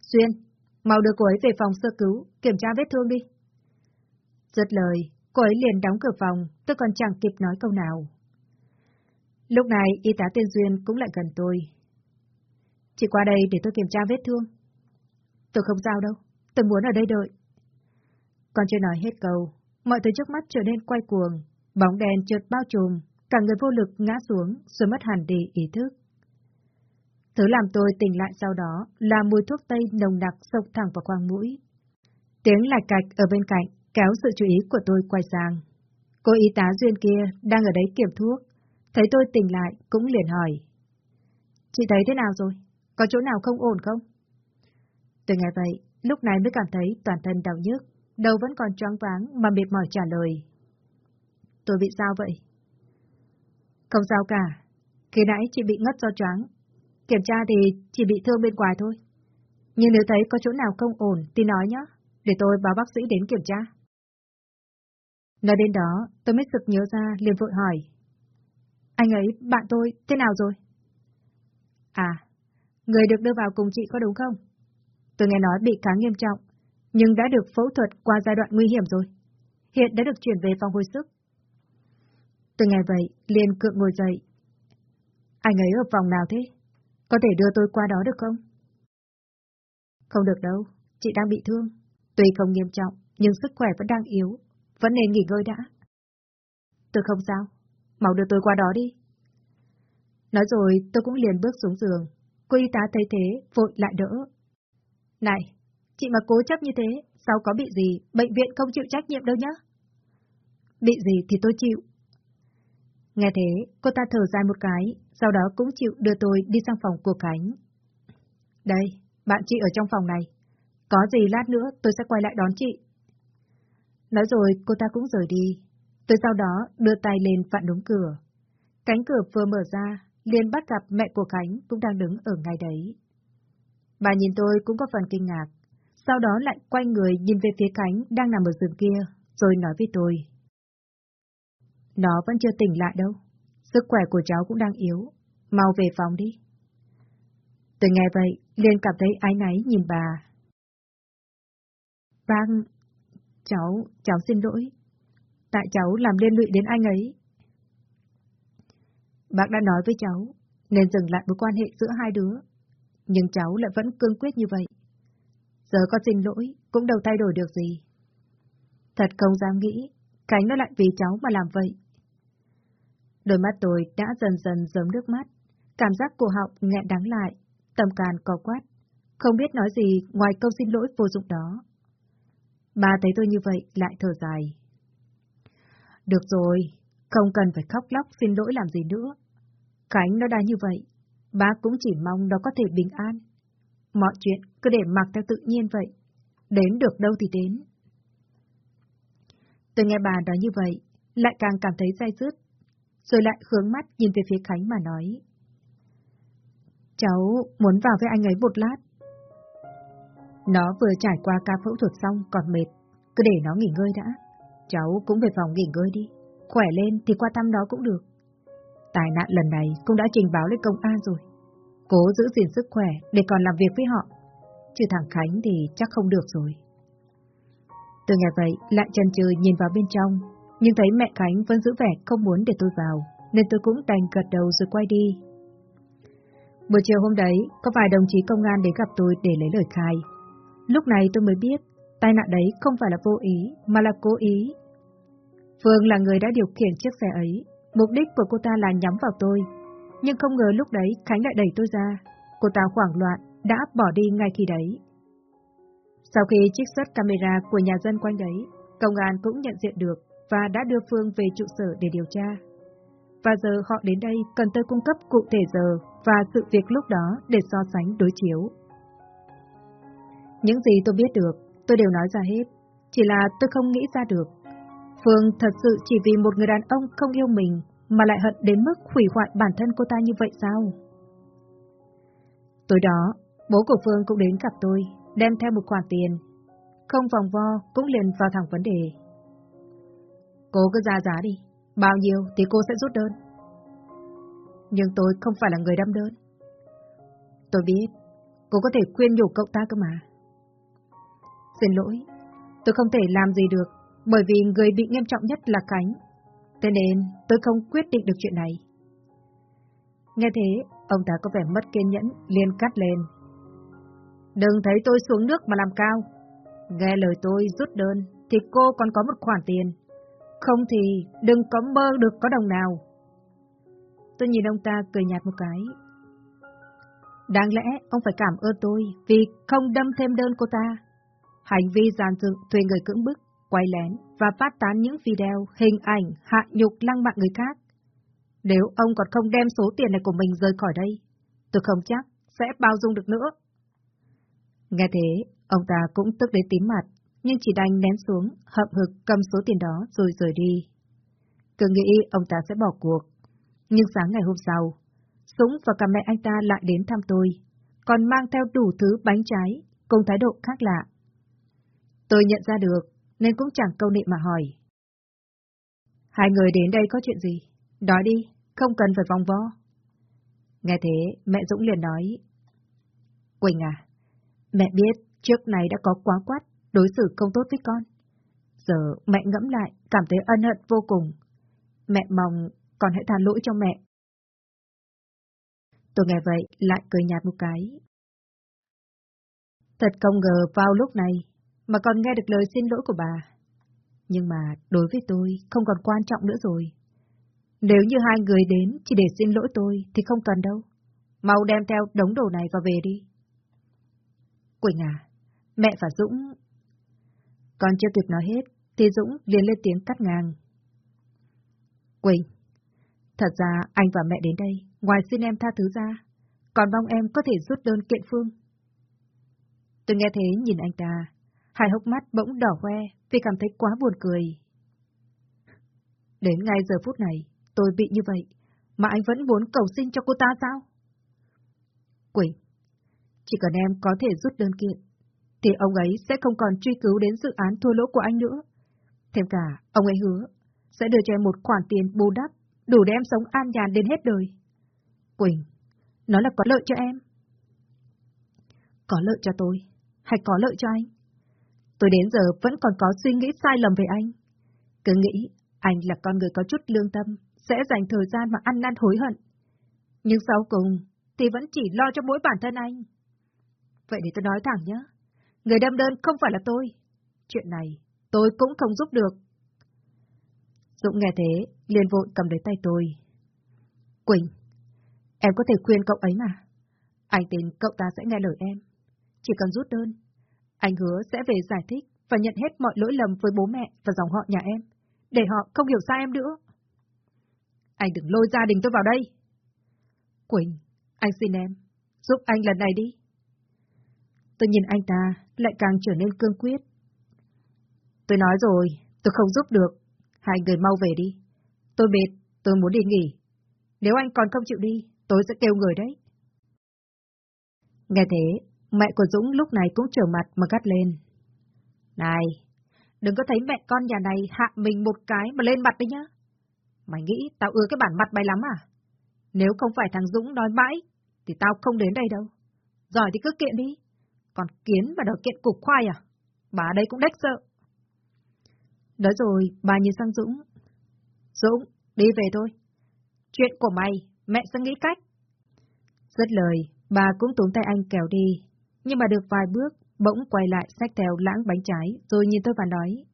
Xuyên, mau đưa cô ấy về phòng sơ cứu, kiểm tra vết thương đi. Giật lời, cô ấy liền đóng cửa phòng, tôi còn chẳng kịp nói câu nào. Lúc này, y tá tên Duyên cũng lại gần tôi. Chị qua đây để tôi kiểm tra vết thương. Tôi không sao đâu, tôi muốn ở đây đợi. Còn chưa nói hết câu, mọi thứ trước mắt trở nên quay cuồng, bóng đèn chợt bao trùm, cả người vô lực ngã xuống rồi mất hẳn đi ý thức. Thứ làm tôi tỉnh lại sau đó là mùi thuốc tây nồng nặc sộc thẳng vào khoang mũi. Tiếng lạch cạch ở bên cạnh kéo sự chú ý của tôi quay sang. Cô y tá Duyên kia đang ở đấy kiểm thuốc, Thấy tôi tỉnh lại, cũng liền hỏi. Chị thấy thế nào rồi? Có chỗ nào không ổn không? Từ ngày vậy, lúc này mới cảm thấy toàn thân đau nhức, đầu vẫn còn choáng váng mà mệt mỏi trả lời. Tôi bị sao vậy? Không sao cả. Khi nãy chị bị ngất do choáng. Kiểm tra thì chỉ bị thương bên ngoài thôi. Nhưng nếu thấy có chỗ nào không ổn thì nói nhé, để tôi báo bác sĩ đến kiểm tra. Nói đến đó, tôi mới sực nhớ ra liền vội hỏi. Anh ấy, bạn tôi, thế nào rồi? À, người được đưa vào cùng chị có đúng không? Tôi nghe nói bị khá nghiêm trọng, nhưng đã được phẫu thuật qua giai đoạn nguy hiểm rồi. Hiện đã được chuyển về phòng hồi sức. Từ ngày vậy, liền cượng ngồi dậy. Anh ấy ở phòng nào thế? Có thể đưa tôi qua đó được không? Không được đâu, chị đang bị thương. Tuy không nghiêm trọng, nhưng sức khỏe vẫn đang yếu, vẫn nên nghỉ ngơi đã. Tôi không sao, mau đưa tôi qua đó đi. Nói rồi tôi cũng liền bước xuống giường, cô y tá thấy thế, vội lại đỡ. Này, chị mà cố chấp như thế, sao có bị gì, bệnh viện không chịu trách nhiệm đâu nhá. Bị gì thì tôi chịu. Nghe thế, cô ta thở dài một cái, sau đó cũng chịu đưa tôi đi sang phòng của Khánh. Đây, bạn chị ở trong phòng này. Có gì lát nữa tôi sẽ quay lại đón chị. Nói rồi cô ta cũng rời đi, Tôi sau đó đưa tay lên vặn đúng cửa. Cánh cửa vừa mở ra, liền bắt gặp mẹ của Khánh cũng đang đứng ở ngay đấy. Bà nhìn tôi cũng có phần kinh ngạc, sau đó lại quay người nhìn về phía Khánh đang nằm ở giường kia, rồi nói với tôi. Nó vẫn chưa tỉnh lại đâu, sức khỏe của cháu cũng đang yếu, mau về phòng đi. Tôi nghe vậy, liền cảm thấy ái náy nhìn bà. Bác, cháu, cháu xin lỗi, tại cháu làm liên lụy đến anh ấy. Bác đã nói với cháu, nên dừng lại mối quan hệ giữa hai đứa. Nhưng cháu lại vẫn cương quyết như vậy. Giờ có xin lỗi, cũng đâu thay đổi được gì. Thật không dám nghĩ, Khánh nó lại vì cháu mà làm vậy. Đôi mắt tôi đã dần dần giấm nước mắt, cảm giác cổ họng nghẹn đắng lại, tâm can co quát, không biết nói gì ngoài câu xin lỗi vô dụng đó. Bà thấy tôi như vậy lại thở dài. Được rồi, không cần phải khóc lóc xin lỗi làm gì nữa. Khánh nó đã như vậy, bà cũng chỉ mong nó có thể bình an. Mọi chuyện cứ để mặc theo tự nhiên vậy, đến được đâu thì đến. Tôi nghe bà nói như vậy, lại càng cảm thấy say dứt, rồi lại hướng mắt nhìn về phía Khánh mà nói. Cháu muốn vào với anh ấy một lát. Nó vừa trải qua ca phẫu thuật xong còn mệt, cứ để nó nghỉ ngơi đã. Cháu cũng về phòng nghỉ ngơi đi, khỏe lên thì qua thăm nó cũng được. Tai nạn lần này cũng đã trình báo lên công an rồi. Cố giữ gìn sức khỏe để còn làm việc với họ. chứ thằng Khánh thì chắc không được rồi. Tôi nghe vậy, lại chân chừ nhìn vào bên trong, nhưng thấy mẹ Khánh vẫn giữ vẻ không muốn để tôi vào, nên tôi cũng đành gật đầu rồi quay đi. Buổi chiều hôm đấy, có vài đồng chí công an đến gặp tôi để lấy lời khai. Lúc này tôi mới biết, tai nạn đấy không phải là vô ý, mà là cố ý. Phương là người đã điều khiển chiếc xe ấy, mục đích của cô ta là nhắm vào tôi. Nhưng không ngờ lúc đấy Khánh lại đẩy tôi ra, cô ta hoảng loạn, đã bỏ đi ngay khi đấy. Sau khi trích xuất camera của nhà dân quanh đấy, công an cũng nhận diện được và đã đưa Phương về trụ sở để điều tra. Và giờ họ đến đây cần tôi cung cấp cụ thể giờ và sự việc lúc đó để so sánh đối chiếu. Những gì tôi biết được, tôi đều nói ra hết, chỉ là tôi không nghĩ ra được. Phương thật sự chỉ vì một người đàn ông không yêu mình mà lại hận đến mức hủy hoại bản thân cô ta như vậy sao? Tối đó, bố của Phương cũng đến gặp tôi, đem theo một khoản tiền. Không vòng vo, cũng liền vào thẳng vấn đề. Cô cứ ra giá đi, bao nhiêu thì cô sẽ rút đơn. Nhưng tôi không phải là người đâm đơn. Tôi biết, cô có thể khuyên nhủ cậu ta cơ mà. Xin lỗi, tôi không thể làm gì được, bởi vì người bị nghiêm trọng nhất là Khánh. Thế nên tôi không quyết định được chuyện này. Nghe thế, ông ta có vẻ mất kiên nhẫn, liền cắt lên. Đừng thấy tôi xuống nước mà làm cao. Nghe lời tôi rút đơn, thì cô còn có một khoản tiền. Không thì đừng có mơ được có đồng nào. Tôi nhìn ông ta cười nhạt một cái. Đáng lẽ ông phải cảm ơn tôi vì không đâm thêm đơn cô ta. Hành vi giàn dựng thuê người cưỡng bức, quay lén và phát tán những video, hình ảnh, hạ nhục lăng mạ người khác. Nếu ông còn không đem số tiền này của mình rời khỏi đây, tôi không chắc sẽ bao dung được nữa. Nghe thế, ông ta cũng tức đến tím mặt, nhưng chỉ đành nén xuống, hậm hực cầm số tiền đó rồi rời đi. Cứ nghĩ ông ta sẽ bỏ cuộc. Nhưng sáng ngày hôm sau, Dũng và cả mẹ anh ta lại đến thăm tôi, còn mang theo đủ thứ bánh trái, cùng thái độ khác lạ. Tôi nhận ra được, nên cũng chẳng câu nị mà hỏi. Hai người đến đây có chuyện gì? Nói đi, không cần phải vòng vo. Nghe thế, mẹ Dũng liền nói. Quỳnh à, mẹ biết trước này đã có quá quát, đối xử không tốt với con. Giờ mẹ ngẫm lại, cảm thấy ân hận vô cùng. Mẹ mong con hãy tha lỗi cho mẹ. Tôi nghe vậy, lại cười nhạt một cái. Thật không ngờ vào lúc này, mà còn nghe được lời xin lỗi của bà. Nhưng mà đối với tôi không còn quan trọng nữa rồi. Nếu như hai người đến chỉ để xin lỗi tôi thì không cần đâu. Mau đem theo đống đồ này và về đi. Quỳnh à, mẹ và Dũng... Còn chưa kịp nói hết, thì Dũng liền lên tiếng cắt ngang. Quỳnh, thật ra anh và mẹ đến đây, ngoài xin em tha thứ ra, còn mong em có thể rút đơn kiện Phương. Tôi nghe thế nhìn anh ta, hai hốc mắt bỗng đỏ hoe vì cảm thấy quá buồn cười. Đến ngay giờ phút này, tôi bị như vậy, mà anh vẫn muốn cầu xin cho cô ta sao? Quỳnh, chỉ cần em có thể rút đơn kiện, thì ông ấy sẽ không còn truy cứu đến dự án thua lỗ của anh nữa. Thêm cả, ông ấy hứa sẽ đưa cho em một khoản tiền bù đắp, đủ để em sống an nhàn đến hết đời. Quỳnh, nó là có lợi cho em. Có lợi cho tôi, hay có lợi cho anh? Tôi đến giờ vẫn còn có suy nghĩ sai lầm về anh. Cứ nghĩ anh là con người có chút lương tâm, sẽ dành thời gian mà ăn năn hối hận. Nhưng sau cùng thì vẫn chỉ lo cho mỗi bản thân anh. Vậy để tôi nói thẳng nhé. Người đâm đơn không phải là tôi. Chuyện này tôi cũng không giúp được. Dũng nghe thế, liền vội cầm lấy tay tôi. Quỳnh, em có thể khuyên cậu ấy mà. Anh tin cậu ta sẽ nghe lời em. Chỉ cần rút đơn, anh hứa sẽ về giải thích và nhận hết mọi lỗi lầm với bố mẹ và dòng họ nhà em, để họ không hiểu sai em nữa. Anh đừng lôi gia đình tôi vào đây. Quỳnh, anh xin em, giúp anh lần này đi. Tôi nhìn anh ta lại càng trở nên cương quyết. Tôi nói rồi, tôi không giúp được. Hai người mau về đi. Tôi mệt, tôi muốn đi nghỉ. Nếu anh còn không chịu đi, tôi sẽ kêu người đấy. Nghe thế, mẹ của Dũng lúc này cũng trở mặt mà gắt lên. Này, đừng có thấy mẹ con nhà này hạ mình một cái mà lên mặt đấy nhá. Mày nghĩ tao ưa cái bản mặt mày lắm à? Nếu không phải thằng Dũng nói mãi, thì tao không đến đây đâu. Giỏi thì cứ kiện đi. Còn kiến mà đòi kiện cục khoai à? Bà đây cũng đếch sợ. Nói rồi, bà nhìn sang Dũng. Dũng, đi về thôi. Chuyện của mày, mẹ sẽ nghĩ cách. Rất lời, bà cũng túm tay anh kéo đi. Nhưng mà được vài bước, bỗng quay lại xách theo lãng bánh trái, rồi nhìn tôi và nói.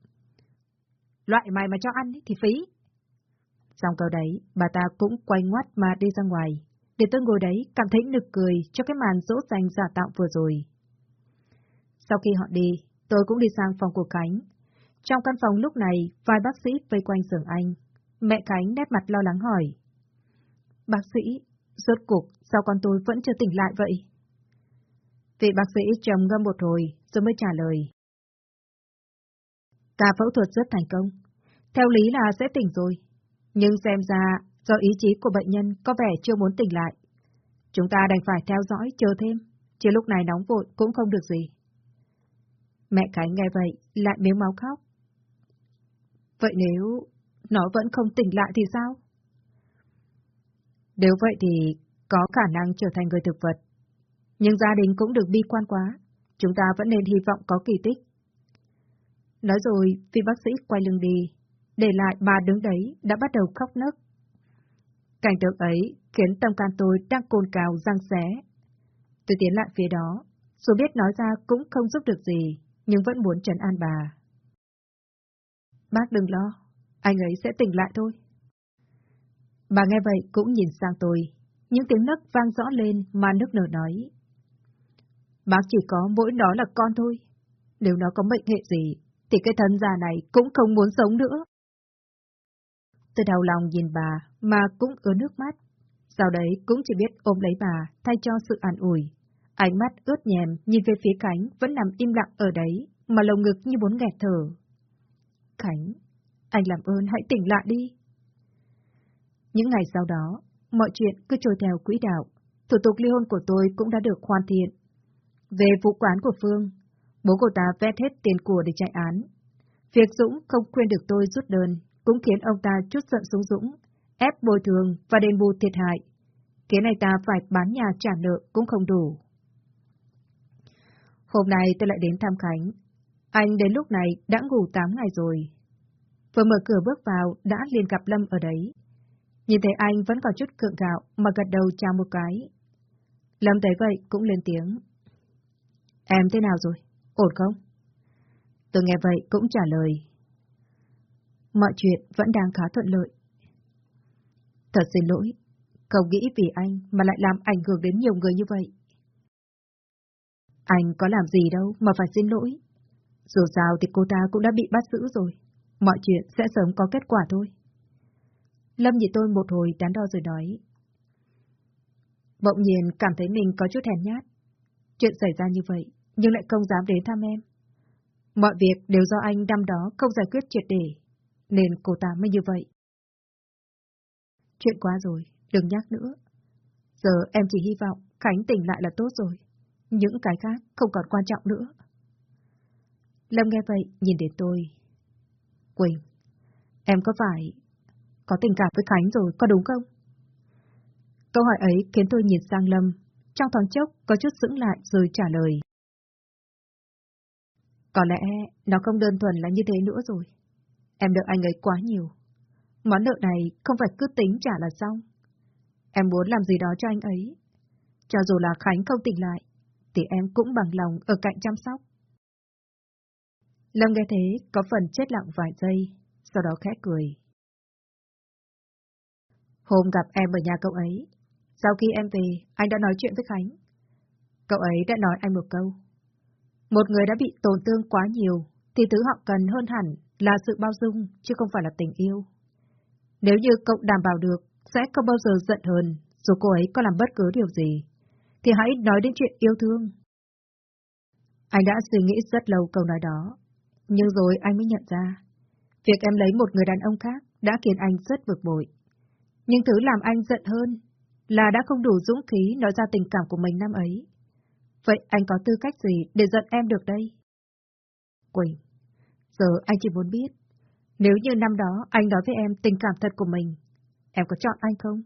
Loại mày mà cho ăn thì phí. Xong câu đấy, bà ta cũng quay ngoắt mà đi ra ngoài, để tôi ngồi đấy cảm thấy nực cười cho cái màn dỗ dành giả tạo vừa rồi. Sau khi họ đi, tôi cũng đi sang phòng của Khánh. Trong căn phòng lúc này, vài bác sĩ vây quanh giường anh. Mẹ Khánh nét mặt lo lắng hỏi. Bác sĩ, rốt cuộc sao con tôi vẫn chưa tỉnh lại vậy? Vị bác sĩ trầm ngâm một hồi rồi mới trả lời. Ca phẫu thuật rất thành công. Theo lý là sẽ tỉnh rồi. Nhưng xem ra do ý chí của bệnh nhân có vẻ chưa muốn tỉnh lại. Chúng ta đành phải theo dõi chờ thêm, chứ lúc này nóng vội cũng không được gì. Mẹ Khánh nghe vậy lại miếng máu khóc. Vậy nếu nó vẫn không tỉnh lại thì sao? Nếu vậy thì có khả năng trở thành người thực vật. Nhưng gia đình cũng được bi quan quá, chúng ta vẫn nên hy vọng có kỳ tích. Nói rồi, phi bác sĩ quay lưng đi, để lại bà đứng đấy đã bắt đầu khóc nức. Cảnh tượng ấy khiến tâm can tôi đang cồn cào răng xé. Tôi tiến lại phía đó, dù biết nói ra cũng không giúp được gì, nhưng vẫn muốn trấn an bà. Bác đừng lo, anh ấy sẽ tỉnh lại thôi. Bà nghe vậy cũng nhìn sang tôi, những tiếng nấc vang rõ lên mà nước nở nói. Bác chỉ có mỗi nó là con thôi, nếu nó có bệnh hệ gì, thì cái thân già này cũng không muốn sống nữa. Tôi đau lòng nhìn bà, mà cũng ứa nước mắt. Sau đấy cũng chỉ biết ôm lấy bà, thay cho sự an ủi. Ánh mắt ướt nhèm nhìn về phía Khánh vẫn nằm im lặng ở đấy, mà lồng ngực như muốn nghẹt thở. Khánh, anh làm ơn hãy tỉnh lại đi. Những ngày sau đó, mọi chuyện cứ trôi theo quỹ đạo. Thủ tục ly hôn của tôi cũng đã được hoàn thiện. Về vụ quán của Phương, bố cô ta vét hết tiền của để chạy án. Việc Dũng không khuyên được tôi rút đơn, cũng khiến ông ta chút giận xuống Dũng, ép bồi thường và đền bù thiệt hại. Khiến anh ta phải bán nhà trả nợ cũng không đủ. Hôm nay tôi lại đến thăm Khánh. Anh đến lúc này đã ngủ 8 ngày rồi. Vừa mở cửa bước vào đã liền gặp Lâm ở đấy. Nhìn thấy anh vẫn còn chút cượng gạo mà gật đầu chào một cái. Lâm thấy vậy cũng lên tiếng. Em thế nào rồi? Ổn không? Tôi nghe vậy cũng trả lời. Mọi chuyện vẫn đang khá thuận lợi. Thật xin lỗi, không nghĩ vì anh mà lại làm ảnh hưởng đến nhiều người như vậy. Anh có làm gì đâu mà phải xin lỗi. Dù sao thì cô ta cũng đã bị bắt giữ rồi. Mọi chuyện sẽ sớm có kết quả thôi. Lâm nhìn tôi một hồi đắn đo rồi nói. Bỗng nhiên cảm thấy mình có chút hèn nhát. Chuyện xảy ra như vậy, nhưng lại không dám đến thăm em. Mọi việc đều do anh năm đó không giải quyết triệt để, nên cô ta mới như vậy. Chuyện quá rồi, đừng nhắc nữa. Giờ em chỉ hy vọng Khánh tỉnh lại là tốt rồi. Những cái khác không còn quan trọng nữa. Lâm nghe vậy, nhìn đến tôi. Quỳnh, em có phải có tình cảm với Khánh rồi, có đúng không? Câu hỏi ấy khiến tôi nhìn sang Lâm, trong thoáng chốc có chút sững lại rồi trả lời. Có lẽ nó không đơn thuần là như thế nữa rồi. Em nợ anh ấy quá nhiều. Món nợ này không phải cứ tính trả là xong. Em muốn làm gì đó cho anh ấy. Cho dù là Khánh không tỉnh lại, thì em cũng bằng lòng ở cạnh chăm sóc. Lâm nghe thế, có phần chết lặng vài giây, sau đó khẽ cười. Hôm gặp em ở nhà cậu ấy, sau khi em về, anh đã nói chuyện với Khánh. Cậu ấy đã nói anh một câu. Một người đã bị tổn thương quá nhiều, thì thứ họ cần hơn hẳn là sự bao dung, chứ không phải là tình yêu. Nếu như cậu đảm bảo được, sẽ không bao giờ giận hờn, dù cô ấy có làm bất cứ điều gì, thì hãy nói đến chuyện yêu thương. Anh đã suy nghĩ rất lâu câu nói đó, nhưng rồi anh mới nhận ra, việc em lấy một người đàn ông khác đã khiến anh rất bực bội. Nhưng thứ làm anh giận hơn là đã không đủ dũng khí nói ra tình cảm của mình năm ấy. Vậy anh có tư cách gì để giận em được đây? Quỳnh, giờ anh chỉ muốn biết, nếu như năm đó anh nói với em tình cảm thật của mình, em có chọn anh không?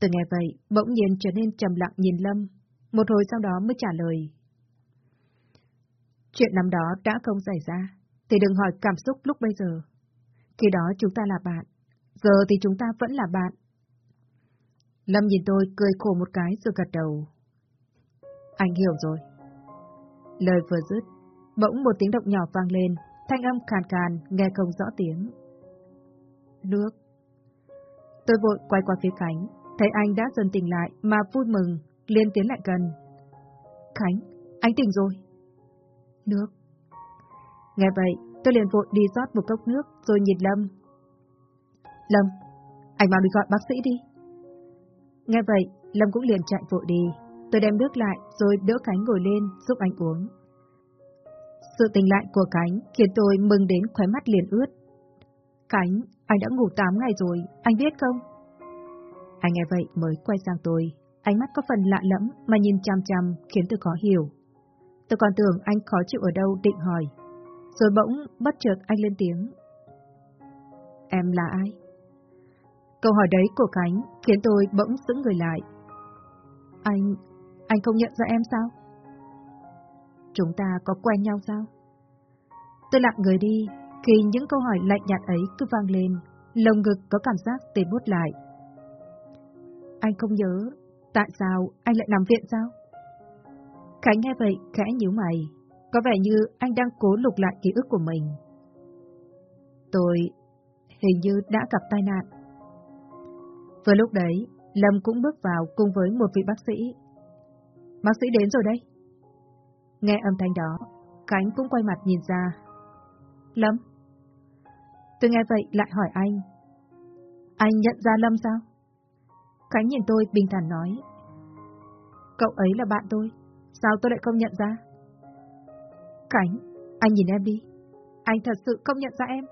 Từ nghe vậy, bỗng nhiên trở nên trầm lặng nhìn Lâm, một hồi sau đó mới trả lời. Chuyện năm đó đã không xảy ra, thì đừng hỏi cảm xúc lúc bây giờ. Khi đó chúng ta là bạn, giờ thì chúng ta vẫn là bạn. Lâm nhìn tôi cười khổ một cái rồi gật đầu. Anh hiểu rồi. Lời vừa dứt, bỗng một tiếng động nhỏ vang lên, thanh âm khàn khàn, nghe không rõ tiếng. Nước. Tôi vội quay qua phía cánh thấy anh đã dần tỉnh lại mà vui mừng, liên tiến lại gần. Khánh, anh tỉnh rồi. Nước. Nghe vậy, tôi liền vội đi rót một cốc nước rồi nhìn Lâm. Lâm, anh mau đi gọi bác sĩ đi. Nghe vậy, Lâm cũng liền chạy vội đi. Tôi đem nước lại rồi đỡ Khánh ngồi lên giúp anh uống. Sự tỉnh lại của Khánh khiến tôi mừng đến khóe mắt liền ướt. Khánh, anh đã ngủ 8 ngày rồi, anh biết không? Anh nghe vậy mới quay sang tôi, ánh mắt có phần lạ lẫm mà nhìn chăm chăm khiến tôi khó hiểu. Tôi còn tưởng anh khó chịu ở đâu định hỏi. Rồi bỗng bất chợt anh lên tiếng. Em là ai? Câu hỏi đấy của Khánh khiến tôi bỗng sững người lại. Anh, anh không nhận ra em sao? Chúng ta có quen nhau sao? Tôi lặng người đi, khi những câu hỏi lạnh nhạt ấy cứ vang lên, lồng ngực có cảm giác tê bút lại. Anh không nhớ, tại sao anh lại nằm viện sao? Khánh nghe vậy khẽ nhíu mày, có vẻ như anh đang cố lục lại ký ức của mình. Tôi hình như đã gặp tai nạn. Vừa lúc đấy, Lâm cũng bước vào cùng với một vị bác sĩ. Bác sĩ đến rồi đây. Nghe âm thanh đó, Khánh cũng quay mặt nhìn ra. Lâm? Tôi nghe vậy lại hỏi anh. Anh nhận ra Lâm sao? Khánh nhìn tôi bình thản nói. Cậu ấy là bạn tôi, sao tôi lại không nhận ra? Khánh, anh nhìn em đi. Anh thật sự không nhận ra em.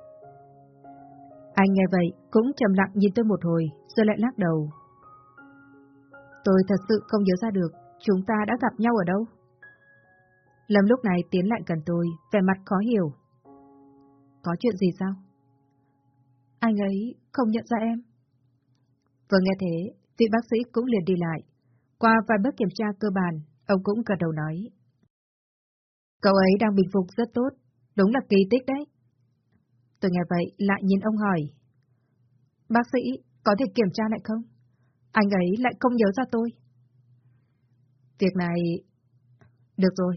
Anh nghe vậy cũng trầm lặng nhìn tôi một hồi, rồi lại lắc đầu. Tôi thật sự không nhớ ra được chúng ta đã gặp nhau ở đâu. Lâm lúc này tiến lại gần tôi, vẻ mặt khó hiểu. Có chuyện gì sao? Anh ấy không nhận ra em. Vừa nghe thế, vị bác sĩ cũng liền đi lại. Qua vài bước kiểm tra cơ bản, ông cũng gật đầu nói. Cậu ấy đang bình phục rất tốt, đúng là kỳ tích đấy. Tôi nghe vậy lại nhìn ông hỏi. Bác sĩ, có thể kiểm tra lại không? Anh ấy lại không nhớ ra tôi. Việc này... Được rồi,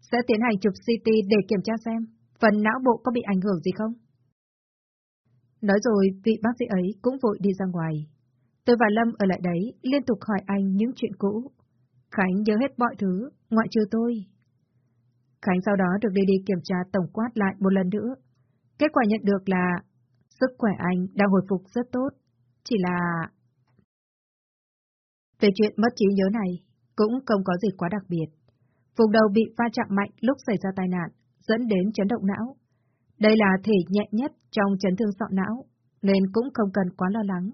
sẽ tiến hành chụp CT để kiểm tra xem phần não bộ có bị ảnh hưởng gì không. Nói rồi, vị bác sĩ ấy cũng vội đi ra ngoài. Tôi và Lâm ở lại đấy, liên tục hỏi anh những chuyện cũ. Khánh nhớ hết mọi thứ, ngoại trừ tôi. Khánh sau đó được đi đi kiểm tra tổng quát lại một lần nữa. Kết quả nhận được là sức khỏe anh đang hồi phục rất tốt, chỉ là... Về chuyện mất trí nhớ này, cũng không có gì quá đặc biệt. Vùng đầu bị va chạm mạnh lúc xảy ra tai nạn, dẫn đến chấn động não. Đây là thể nhẹ nhất trong chấn thương sọ não, nên cũng không cần quá lo lắng.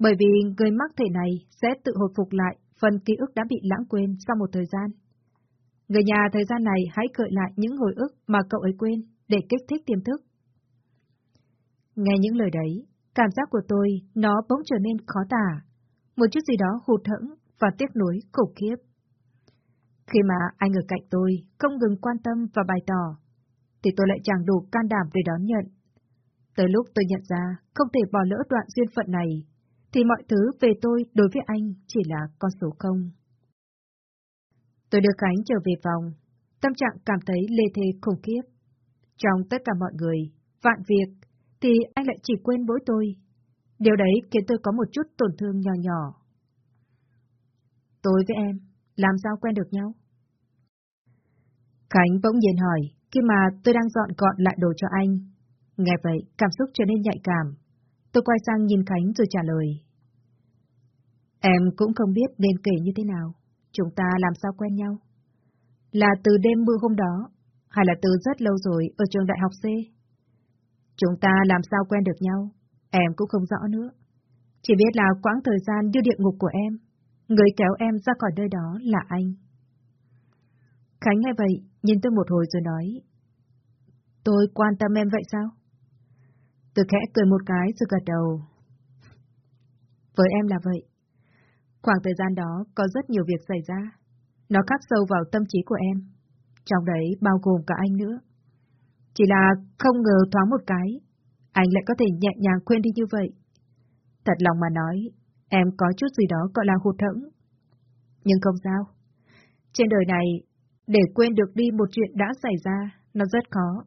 Bởi vì người mắc thể này sẽ tự hồi phục lại phần ký ức đã bị lãng quên sau một thời gian. Người nhà thời gian này hãy gợi lại những hồi ức mà cậu ấy quên để kích thích tiềm thức. Nghe những lời đấy, cảm giác của tôi nó bỗng trở nên khó tả, một chút gì đó hụt hẫng và tiếc nuối khủng khiếp. Khi mà anh ở cạnh tôi không ngừng quan tâm và bày tỏ, thì tôi lại chẳng đủ can đảm để đón nhận. Tới lúc tôi nhận ra không thể bỏ lỡ đoạn duyên phận này, thì mọi thứ về tôi đối với anh chỉ là con số không. Tôi đưa Khánh trở về phòng, tâm trạng cảm thấy lê thê khủng khiếp. Trong tất cả mọi người, vạn việc, thì anh lại chỉ quên mỗi tôi. Điều đấy khiến tôi có một chút tổn thương nhỏ nhỏ. Tôi với em, làm sao quen được nhau? Khánh bỗng nhiên hỏi, khi mà tôi đang dọn gọn lại đồ cho anh. Nghe vậy, cảm xúc trở nên nhạy cảm. Tôi quay sang nhìn Khánh rồi trả lời. Em cũng không biết nên kể như thế nào. Chúng ta làm sao quen nhau? Là từ đêm mưa hôm đó, hay là từ rất lâu rồi ở trường đại học C? Chúng ta làm sao quen được nhau? Em cũng không rõ nữa. Chỉ biết là quãng thời gian như địa ngục của em, người kéo em ra khỏi nơi đó là anh. Khánh nghe vậy, nhìn tôi một hồi rồi nói. Tôi quan tâm em vậy sao? Tôi khẽ cười một cái rồi gật đầu. Với em là vậy. Khoảng thời gian đó có rất nhiều việc xảy ra. Nó khắc sâu vào tâm trí của em. trong đấy bao gồm cả anh nữa. Chỉ là không ngờ thoáng một cái, anh lại có thể nhẹ nhàng quên đi như vậy. Thật lòng mà nói, em có chút gì đó gọi là hụt hẫng. Nhưng không sao. Trên đời này, để quên được đi một chuyện đã xảy ra, nó rất khó.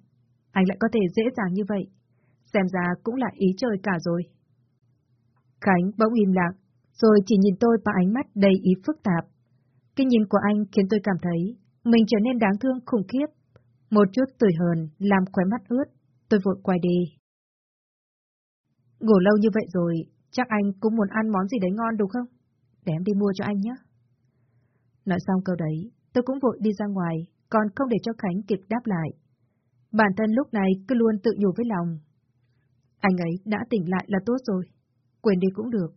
Anh lại có thể dễ dàng như vậy. Xem ra cũng là ý trời cả rồi. Khánh bỗng im lặng, rồi chỉ nhìn tôi bằng ánh mắt đầy ý phức tạp. Cái nhìn của anh khiến tôi cảm thấy mình trở nên đáng thương khủng khiếp. Một chút tủi hờn làm khóe mắt ướt, tôi vội quay đi. Ngủ lâu như vậy rồi, chắc anh cũng muốn ăn món gì đấy ngon đúng không? Để em đi mua cho anh nhé. Nói xong câu đấy, tôi cũng vội đi ra ngoài, còn không để cho Khánh kịp đáp lại. Bản thân lúc này cứ luôn tự nhủ với lòng. Anh ấy đã tỉnh lại là tốt rồi, quên đi cũng được.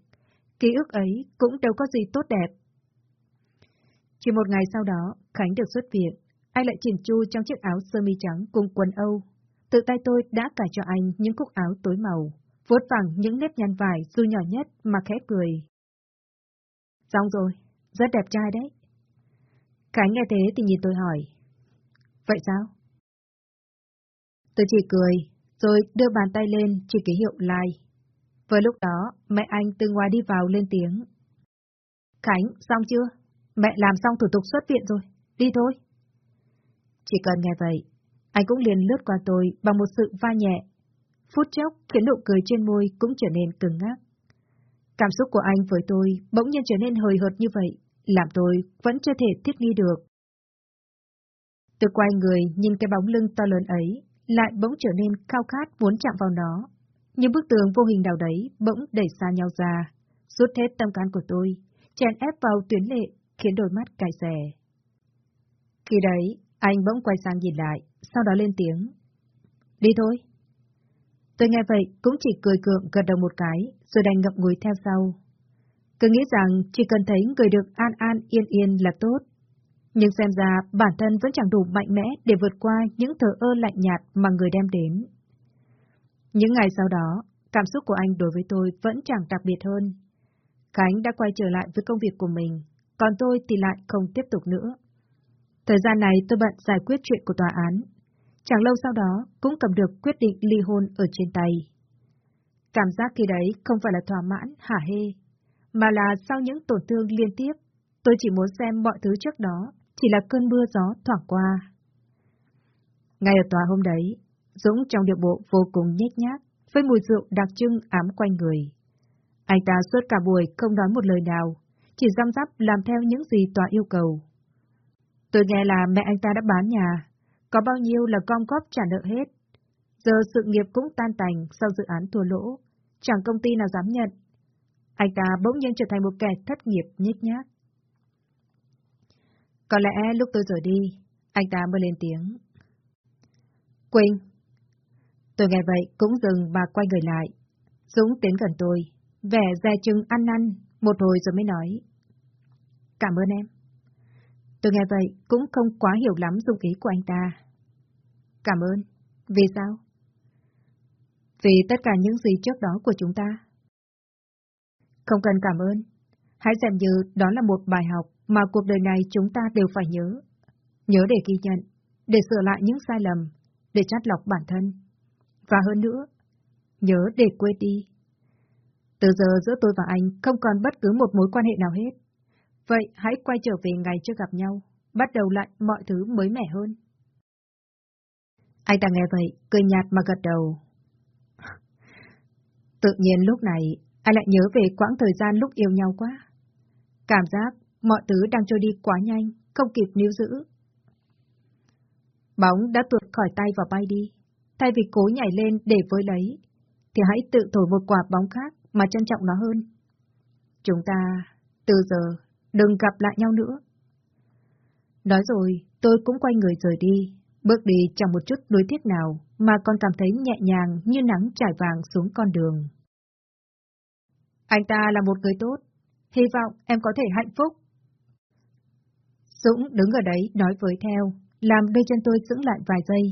Ký ức ấy cũng đâu có gì tốt đẹp. Chỉ một ngày sau đó, Khánh được xuất viện. Anh lại chỉnh chu trong chiếc áo sơ mi trắng cùng quần Âu. Tự tay tôi đã cài cho anh những cúc áo tối màu, vuốt phẳng những nếp nhăn vải dù nhỏ nhất mà khẽ cười. Xong rồi, rất đẹp trai đấy. Khánh nghe thế thì nhìn tôi hỏi. Vậy sao? Tôi chỉ cười, rồi đưa bàn tay lên chỉ ký hiệu like. Vừa lúc đó, mẹ anh từ ngoài đi vào lên tiếng. Khánh, xong chưa? Mẹ làm xong thủ tục xuất viện rồi, đi thôi. Chỉ cần nghe vậy, anh cũng liền lướt qua tôi bằng một sự va nhẹ. Phút chốc khiến nụ cười trên môi cũng trở nên cứng ngắc. Cảm xúc của anh với tôi bỗng nhiên trở nên hời hợt như vậy, làm tôi vẫn chưa thể thiết nghi được. Tôi quay người nhìn cái bóng lưng to lớn ấy, lại bỗng trở nên khao khát muốn chạm vào nó. Những bức tường vô hình nào đấy bỗng đẩy xa nhau ra, rút hết tâm can của tôi, chèn ép vào tuyến lệ, khiến đôi mắt cay xè. Khi đấy, anh bỗng quay sang nhìn lại, sau đó lên tiếng. Đi thôi. Tôi nghe vậy cũng chỉ cười cượng gật đầu một cái, rồi đành ngậm ngùi theo sau. Cứ nghĩ rằng chỉ cần thấy người được an an yên yên là tốt. Nhưng xem ra bản thân vẫn chẳng đủ mạnh mẽ để vượt qua những thờ ơ lạnh nhạt mà người đem đến. Những ngày sau đó, cảm xúc của anh đối với tôi vẫn chẳng đặc biệt hơn. Khánh đã quay trở lại với công việc của mình, còn tôi thì lại không tiếp tục nữa. Thời gian này tôi bận giải quyết chuyện của tòa án. Chẳng lâu sau đó cũng cầm được quyết định ly hôn ở trên tay. Cảm giác khi đấy không phải là thỏa mãn, hả hê, mà là sau những tổn thương liên tiếp, tôi chỉ muốn xem mọi thứ trước đó chỉ là cơn mưa gió thoảng qua. Ngay ở tòa hôm đấy, Dũng trong điệu bộ vô cùng nhếch nhác, với mùi rượu đặc trưng ám quanh người. Anh ta suốt cả buổi không nói một lời nào, chỉ răm rắp làm theo những gì tòa yêu cầu. Tôi nghe là mẹ anh ta đã bán nhà, có bao nhiêu là gom góp trả nợ hết. Giờ sự nghiệp cũng tan tành sau dự án thua lỗ, chẳng công ty nào dám nhận. Anh ta bỗng nhiên trở thành một kẻ thất nghiệp nhếch nhác. Có lẽ lúc tôi rời đi, anh ta mới lên tiếng. Quỳnh! Tôi nghe vậy cũng dừng và quay người lại. Dũng tiến gần tôi, vẻ dè chừng ăn năn, một hồi rồi mới nói. Cảm ơn em. Tôi nghe vậy cũng không quá hiểu lắm dụng ý của anh ta. Cảm ơn. Vì sao? Vì tất cả những gì trước đó của chúng ta. Không cần cảm ơn. Hãy xem như đó là một bài học mà cuộc đời này chúng ta đều phải nhớ. Nhớ để ghi nhận, để sửa lại những sai lầm, để chắt lọc bản thân. Và hơn nữa, nhớ để quên đi. Từ giờ giữa tôi và anh không còn bất cứ một mối quan hệ nào hết. Vậy hãy quay trở về ngày chưa gặp nhau, bắt đầu lại mọi thứ mới mẻ hơn. Anh ta nghe vậy, cười nhạt mà gật đầu. Tự nhiên lúc này, anh lại nhớ về quãng thời gian lúc yêu nhau quá. Cảm giác mọi thứ đang trôi đi quá nhanh, không kịp níu giữ. Bóng đã tuột khỏi tay và bay đi. Thay vì cố nhảy lên để với lấy, thì hãy tự thổi một quả bóng khác mà trân trọng nó hơn. Chúng ta, từ giờ, đừng gặp lại nhau nữa. Nói rồi, tôi cũng quay người rời đi, bước đi chẳng một chút đối tiếc nào, mà còn cảm thấy nhẹ nhàng như nắng trải vàng xuống con đường. Anh ta là một người tốt, hy vọng em có thể hạnh phúc. Dũng đứng ở đấy nói với theo, làm đôi chân tôi giữ lại vài giây,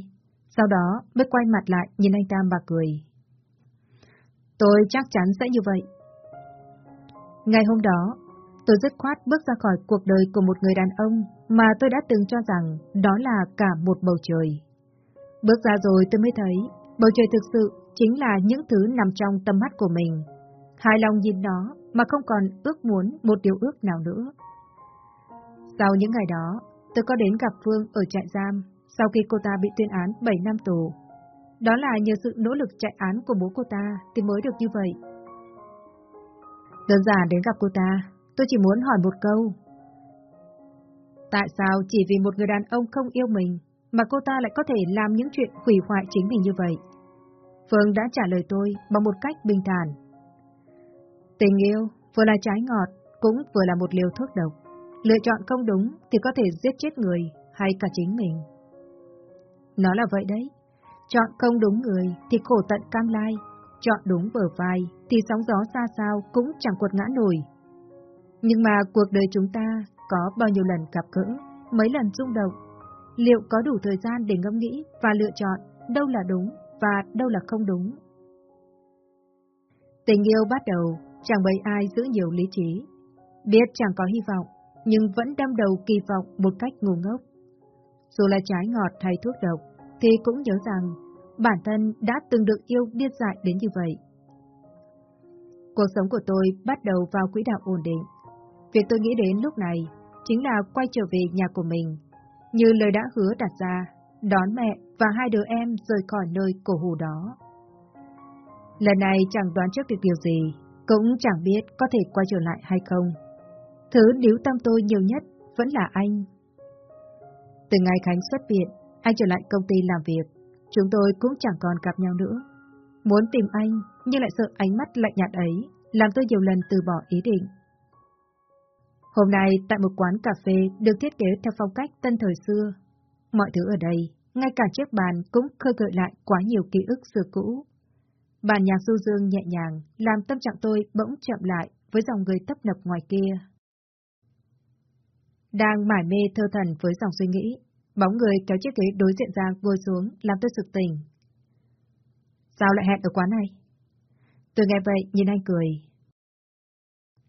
sau đó mới quay mặt lại nhìn anh ta và cười. Tôi chắc chắn sẽ như vậy. Ngày hôm đó, Tôi dứt khoát bước ra khỏi cuộc đời của một người đàn ông mà tôi đã từng cho rằng đó là cả một bầu trời. Bước ra rồi tôi mới thấy, bầu trời thực sự chính là những thứ nằm trong tâm mắt của mình. Hài lòng nhìn nó mà không còn ước muốn một điều ước nào nữa. Sau những ngày đó, tôi có đến gặp Phương ở trại giam sau khi cô ta bị tuyên án 7 năm tù. Đó là nhờ sự nỗ lực chạy án của bố cô ta thì mới được như vậy. Đơn giản đến gặp cô ta, tôi chỉ muốn hỏi một câu. Tại sao chỉ vì một người đàn ông không yêu mình mà cô ta lại có thể làm những chuyện hủy hoại chính mình như vậy? Phương đã trả lời tôi bằng một cách bình thản. Tình yêu vừa là trái ngọt, cũng vừa là một liều thuốc độc. Lựa chọn không đúng thì có thể giết chết người hay cả chính mình. Nó là vậy đấy. Chọn không đúng người thì khổ tận cam lai, chọn đúng bờ vai thì sóng gió xa sao cũng chẳng quật ngã nổi. Nhưng mà cuộc đời chúng ta có bao nhiêu lần gặp gỡ, mấy lần rung động, liệu có đủ thời gian để ngẫm nghĩ và lựa chọn đâu là đúng và đâu là không đúng? Tình yêu bắt đầu, chẳng mấy ai giữ nhiều lý trí. Biết chẳng có hy vọng, nhưng vẫn đâm đầu kỳ vọng một cách ngu ngốc. Dù là trái ngọt hay thuốc độc, thì cũng nhớ rằng bản thân đã từng được yêu điên dại đến như vậy. Cuộc sống của tôi bắt đầu vào quỹ đạo ổn định. Việc tôi nghĩ đến lúc này chính là quay trở về nhà của mình, như lời đã hứa đặt ra, đón mẹ và hai đứa em rời khỏi nơi cổ hủ đó. Lần này chẳng đoán trước được điều gì, cũng chẳng biết có thể quay trở lại hay không. Thứ níu tâm tôi nhiều nhất vẫn là anh. Từ ngày Khánh xuất viện, anh trở lại công ty làm việc, chúng tôi cũng chẳng còn gặp nhau nữa. Muốn tìm anh, nhưng lại sợ ánh mắt lạnh nhạt ấy, làm tôi nhiều lần từ bỏ ý định. Hôm nay, tại một quán cà phê được thiết kế theo phong cách tân thời xưa, mọi thứ ở đây, ngay cả chiếc bàn cũng khơi gợi lại quá nhiều ký ức xưa cũ. Bàn nhạc du dương nhẹ nhàng, làm tâm trạng tôi bỗng chậm lại với dòng người tấp nập ngoài kia. Đang mải mê thơ thần với dòng suy nghĩ, bóng người kéo chiếc ghế đối diện ra ngồi xuống làm tôi sực tỉnh. Sao lại hẹn ở quán này? Tôi nghe vậy nhìn anh cười.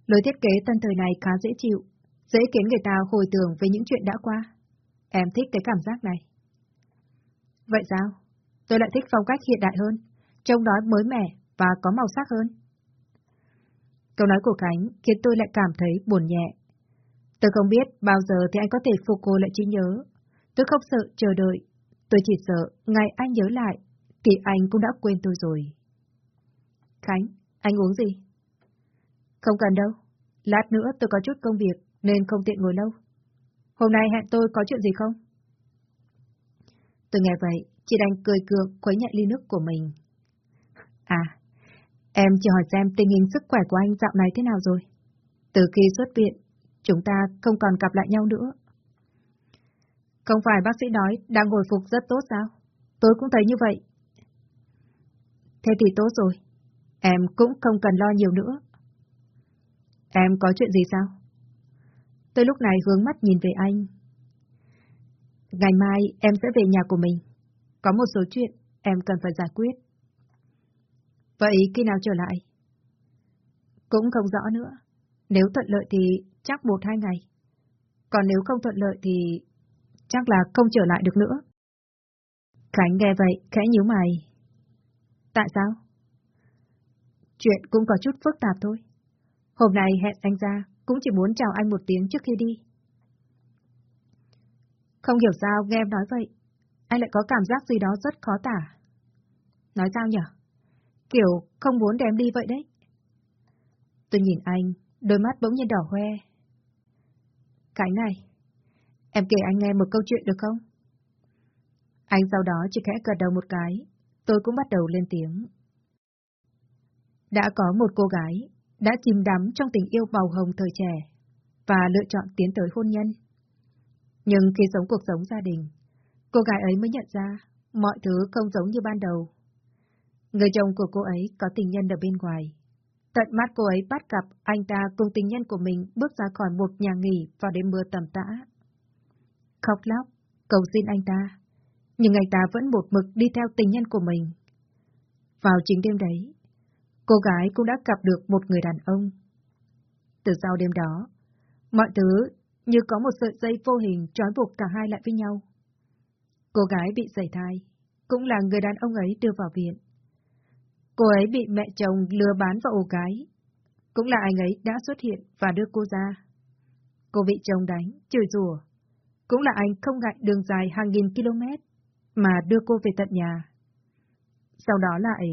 Lối thiết kế tân thời này khá dễ chịu, dễ khiến người ta hồi tưởng về những chuyện đã qua. Em thích cái cảm giác này. Vậy sao? Tôi lại thích phong cách hiện đại hơn, trông nói mới mẻ và có màu sắc hơn. Câu nói của Khánh khiến tôi lại cảm thấy buồn nhẹ. Tôi không biết bao giờ thì anh có thể phục hồi lại trí nhớ. Tôi không sợ chờ đợi. Tôi chỉ sợ ngày anh nhớ lại thì anh cũng đã quên tôi rồi. Khánh, anh uống gì? Không cần đâu. Lát nữa tôi có chút công việc nên không tiện ngồi lâu. Hôm nay hẹn tôi có chuyện gì không? Tôi nghe vậy, chị đành cười cược khuấy nhẹ ly nước của mình. À, em chỉ hỏi xem tình hình sức khỏe của anh dạo này thế nào rồi? Từ khi xuất viện, chúng ta không còn gặp lại nhau nữa. Không phải bác sĩ nói đang hồi phục rất tốt sao? Tôi cũng thấy như vậy. Thế thì tốt rồi. Em cũng không cần lo nhiều nữa. Em có chuyện gì sao? Tôi lúc này hướng mắt nhìn về anh. Ngày mai em sẽ về nhà của mình. Có một số chuyện em cần phải giải quyết. Vậy khi nào trở lại? Cũng không rõ nữa. Nếu thuận lợi thì chắc một hai ngày. Còn nếu không thuận lợi thì chắc là không trở lại được nữa. Khánh nghe vậy, khẽ nhíu mày. Tại sao? Chuyện cũng có chút phức tạp thôi. Hôm nay hẹn anh ra, cũng chỉ muốn chào anh một tiếng trước khi đi. Không hiểu sao nghe em nói vậy, anh lại có cảm giác gì đó rất khó tả. Nói sao nhở? Kiểu không muốn đem đi vậy đấy. Tôi nhìn anh, đôi mắt bỗng nhiên đỏ hoe. Cái này, em kể anh nghe một câu chuyện được không? Anh sau đó chỉ khẽ gật đầu một cái, tôi cũng bắt đầu lên tiếng. Đã có một cô gái, đã chìm đắm trong tình yêu màu hồng thời trẻ, và lựa chọn tiến tới hôn nhân. Nhưng khi sống cuộc sống gia đình, cô gái ấy mới nhận ra mọi thứ không giống như ban đầu. Người chồng của cô ấy có tình nhân ở bên ngoài. Tận mắt cô ấy bắt gặp anh ta cùng tình nhân của mình bước ra khỏi một nhà nghỉ vào đêm mưa tầm tã. Khóc lóc, cầu xin anh ta, nhưng anh ta vẫn một mực đi theo tình nhân của mình. Vào chính đêm đấy, cô gái cũng đã gặp được một người đàn ông. Từ sau đêm đó, Mọi thứ như có một sợi dây vô hình trói buộc cả hai lại với nhau. Cô gái bị sẩy thai, cũng là người đàn ông ấy đưa vào viện. Cô ấy bị mẹ chồng lừa bán vào ổ gái, cũng là anh ấy đã xuất hiện và đưa cô ra. Cô bị chồng đánh, chửi rủa, cũng là anh không ngại đường dài hàng nghìn km mà đưa cô về tận nhà. Sau đó lại...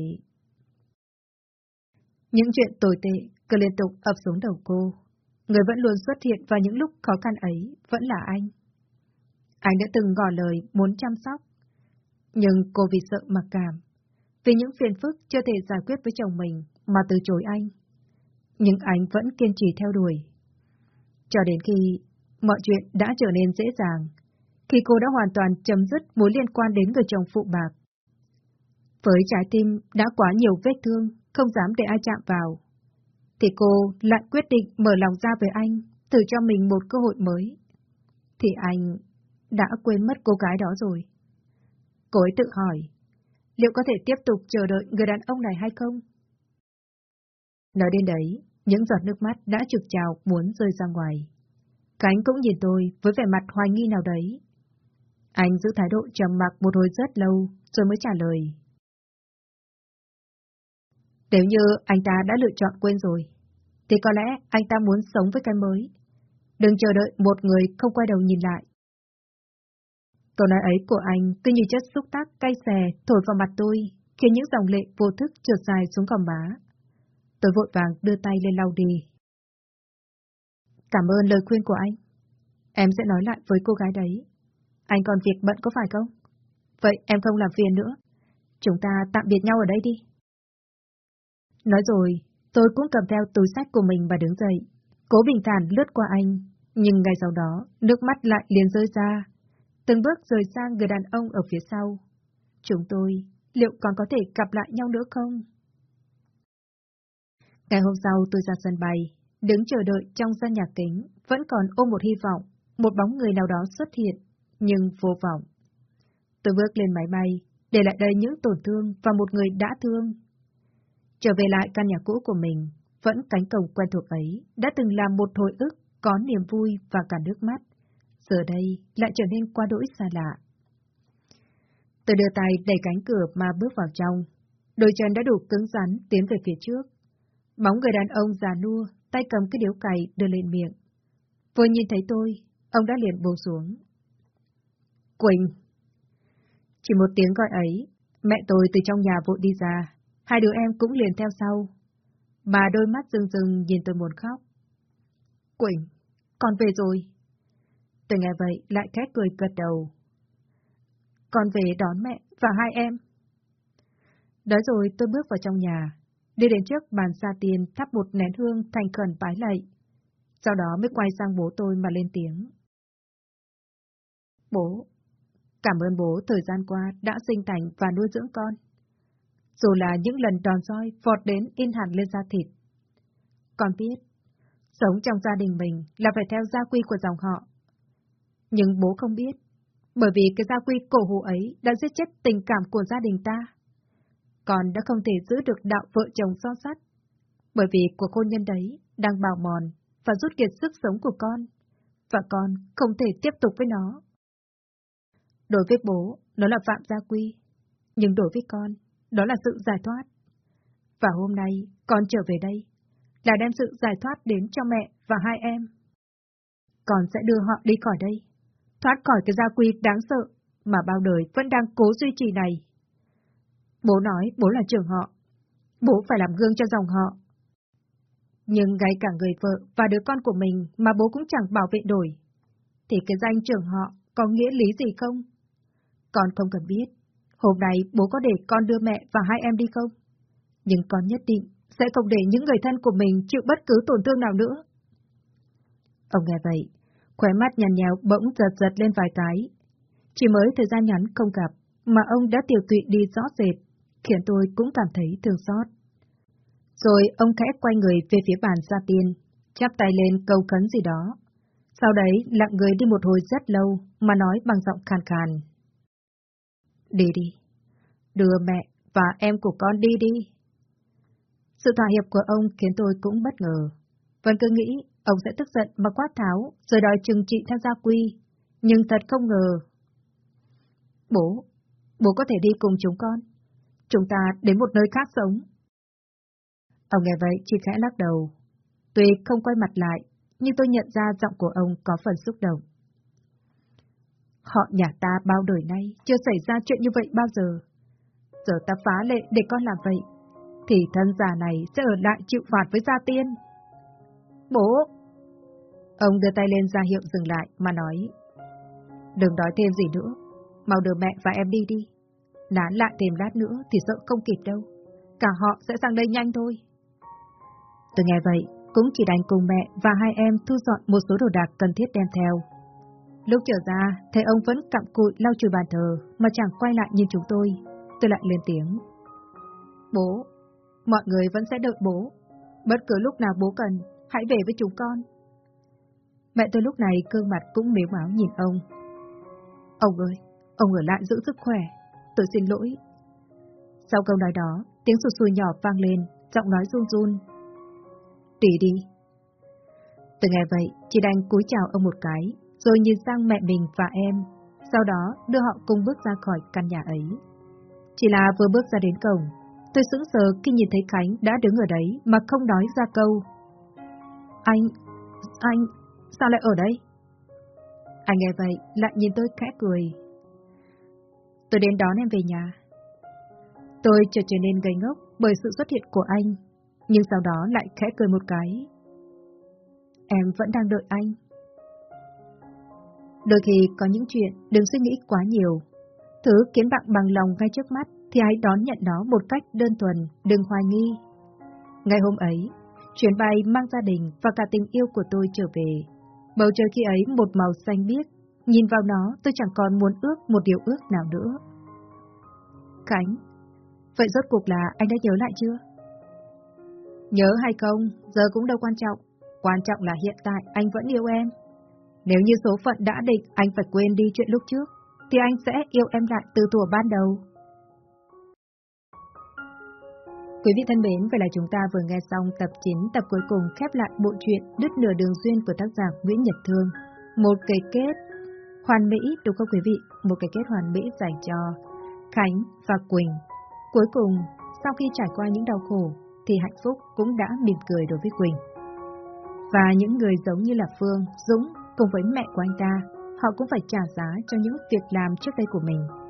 Những chuyện tồi tệ cứ liên tục ập xuống đầu cô. Người vẫn luôn xuất hiện vào những lúc khó khăn ấy vẫn là anh. Anh đã từng ngỏ lời muốn chăm sóc, nhưng cô vì sợ mặc cảm, vì những phiền phức chưa thể giải quyết với chồng mình mà từ chối anh. Nhưng anh vẫn kiên trì theo đuổi. Cho đến khi mọi chuyện đã trở nên dễ dàng, khi cô đã hoàn toàn chấm dứt mối liên quan đến người chồng phụ bạc. Với trái tim đã quá nhiều vết thương, không dám để ai chạm vào, thì cô lại quyết định mở lòng ra với anh, thử cho mình một cơ hội mới. Thì anh đã quên mất cô gái đó rồi. Cô ấy tự hỏi, liệu có thể tiếp tục chờ đợi người đàn ông này hay không? Nói đến đấy, những giọt nước mắt đã trực trào muốn rơi ra ngoài. Cánh cũng nhìn tôi với vẻ mặt hoài nghi nào đấy. Anh giữ thái độ trầm mặc một hồi rất lâu rồi mới trả lời. Nếu như anh ta đã lựa chọn quên rồi, thì có lẽ anh ta muốn sống với cái mới. Đừng chờ đợi một người không quay đầu nhìn lại. Câu nói ấy của anh cứ như chất xúc tác cay xè thổi vào mặt tôi, khiến những dòng lệ vô thức trượt dài xuống gò má. Tôi vội vàng đưa tay lên lau đi. Cảm ơn lời khuyên của anh. Em sẽ nói lại với cô gái đấy. Anh còn việc bận có phải không? Vậy em không làm phiền nữa. Chúng ta tạm biệt nhau ở đây đi. Nói rồi, tôi cũng cầm theo túi sách của mình và đứng dậy. Cố bình thản lướt qua anh, nhưng ngay sau đó, nước mắt lại liền rơi ra. Từng bước rời sang người đàn ông ở phía sau. Chúng tôi, liệu còn có thể gặp lại nhau nữa không? Ngày hôm sau tôi ra sân bay, đứng chờ đợi trong gian nhà kính, vẫn còn ôm một hy vọng, một bóng người nào đó xuất hiện, nhưng vô vọng. Tôi bước lên máy bay, để lại đây những tổn thương và một người đã thương. Trở về lại căn nhà cũ của mình, vẫn cánh cổng quen thuộc ấy, đã từng là một hồi ức, có niềm vui và cả nước mắt. Giờ đây lại trở nên qua đỗi xa lạ. Tôi đưa tay đẩy cánh cửa mà bước vào trong. Đôi chân đã đủ cứng rắn tiến về phía trước. Bóng người đàn ông già nua, tay cầm cái điếu cày đưa lên miệng. Vừa nhìn thấy tôi, ông đã liền buông xuống. Quỳnh! Chỉ một tiếng gọi ấy, mẹ tôi từ trong nhà vội đi ra, hai đứa em cũng liền theo sau. Bà đôi mắt rừng rừng nhìn tôi muốn khóc. Quỳnh, con về rồi. Tôi nghe vậy lại khét cười gật đầu. Con về đón mẹ và hai em. Nói rồi tôi bước vào trong nhà, đi đến trước bàn xa tiền thắp một nén hương thành khẩn bái lạy. Sau đó mới quay sang bố tôi mà lên tiếng. Bố, cảm ơn bố thời gian qua đã sinh thành và nuôi dưỡng con. Dù là những lần đòn roi vọt đến in hẳn lên da thịt. Con biết, sống trong gia đình mình là phải theo gia quy của dòng họ. Nhưng bố không biết, bởi vì cái gia quy cổ hủ ấy đã giết chết tình cảm của gia đình ta. còn đã không thể giữ được đạo vợ chồng son sắt, bởi vì cuộc hôn nhân đấy đang bào mòn và rút kiệt sức sống của con, và con không thể tiếp tục với nó. Đối với bố, nó là phạm gia quy, nhưng đối với con, đó là sự giải thoát. Và hôm nay, con trở về đây, là đem sự giải thoát đến cho mẹ và hai em. Con sẽ đưa họ đi khỏi đây, thoát khỏi cái gia quy đáng sợ mà bao đời vẫn đang cố duy trì này. Bố nói bố là trưởng họ, bố phải làm gương cho dòng họ. Nhưng ngay cả người vợ và đứa con của mình mà bố cũng chẳng bảo vệ nổi, thì cái danh trưởng họ có nghĩa lý gì không? Con không cần biết, hôm nay bố có để con đưa mẹ và hai em đi không? Nhưng con nhất định sẽ không để những người thân của mình chịu bất cứ tổn thương nào nữa. Ông nghe vậy, khóe mắt nhằn nhèo bỗng giật giật lên vài cái. Chỉ mới thời gian ngắn không gặp, mà ông đã tiểu tụy đi rõ rệt, khiến tôi cũng cảm thấy thương xót. Rồi ông khẽ quay người về phía bàn gia tiên, chắp tay lên câu khấn gì đó. Sau đấy lặng người đi một hồi rất lâu mà nói bằng giọng khàn khàn. Đi đi, đưa mẹ và em của con đi đi. Sự thỏa hiệp của ông khiến tôi cũng bất ngờ. Vẫn cứ nghĩ Ông sẽ tức giận mà quát tháo, rồi đòi trừng trị theo gia quy. Nhưng thật không ngờ. Bố, bố có thể đi cùng chúng con. Chúng ta đến một nơi khác sống. Ông nghe vậy chỉ khẽ lắc đầu. Tuy không quay mặt lại, nhưng tôi nhận ra giọng của ông có phần xúc động. Họ nhà ta bao đời nay chưa xảy ra chuyện như vậy bao giờ. Giờ ta phá lệ để con làm vậy, thì thân già này sẽ ở lại chịu phạt với gia tiên. Bố! Ông đưa tay lên ra hiệu dừng lại mà nói. Đừng nói thêm gì nữa, mau đưa mẹ và em đi đi. Nán lại thêm lát nữa thì sợ không kịp đâu. Cả họ sẽ sang đây nhanh thôi. Tôi nghe vậy, cũng chỉ đành cùng mẹ và hai em thu dọn một số đồ đạc cần thiết đem theo. Lúc trở ra, thấy ông vẫn cặm cụi lau chùi bàn thờ mà chẳng quay lại nhìn chúng tôi. Tôi lại lên tiếng. Bố, mọi người vẫn sẽ đợi bố. Bất cứ lúc nào bố cần, hãy về với chúng con. Mẹ tôi lúc này cương mặt cũng mếu máu nhìn ông. Ông ơi, ông ở lại giữ sức khỏe. Tôi xin lỗi. Sau câu nói đó, tiếng sụt sùi nhỏ vang lên, giọng nói run run. Đi đi. từ ngày vậy, chị đành cúi chào ông một cái, rồi nhìn sang mẹ mình và em, sau đó đưa họ cùng bước ra khỏi căn nhà ấy. Chỉ là vừa bước ra đến cổng, tôi sững sờ khi nhìn thấy Khánh đã đứng ở đấy mà không nói ra câu. Anh, anh, sao lại ở đây? Anh nghe vậy, lại nhìn tôi khẽ cười. Tôi đến đón em về nhà. Tôi chợt trở nên gầy ngốc bởi sự xuất hiện của anh, nhưng sau đó lại khẽ cười một cái. Em vẫn đang đợi anh. Đôi khi có những chuyện đừng suy nghĩ quá nhiều. Thứ khiến bạn bằng lòng ngay trước mắt thì hãy đón nhận nó một cách đơn thuần, đừng hoài nghi. Ngày hôm ấy, chuyến bay mang gia đình và cả tình yêu của tôi trở về. Bầu trời khi ấy một màu xanh biếc, nhìn vào nó tôi chẳng còn muốn ước một điều ước nào nữa. Khánh, vậy rốt cuộc là anh đã nhớ lại chưa? Nhớ hay không, giờ cũng đâu quan trọng. Quan trọng là hiện tại anh vẫn yêu em. Nếu như số phận đã định anh phải quên đi chuyện lúc trước, thì anh sẽ yêu em lại từ tuổi ban đầu. Quý vị thân mến, vậy là chúng ta vừa nghe xong tập 9 tập cuối cùng khép lại bộ truyện Đứt nửa đường duyên của tác giả Nguyễn Nhật Thương. Một cái kết hoàn mỹ đúng không quý vị? Một cái kết hoàn mỹ dành cho Khánh và Quỳnh. Cuối cùng, sau khi trải qua những đau khổ, thì hạnh phúc cũng đã mỉm cười đối với Quỳnh. Và những người giống như là Phương, Dũng cùng với mẹ của anh ta, họ cũng phải trả giá cho những việc làm trước đây của mình.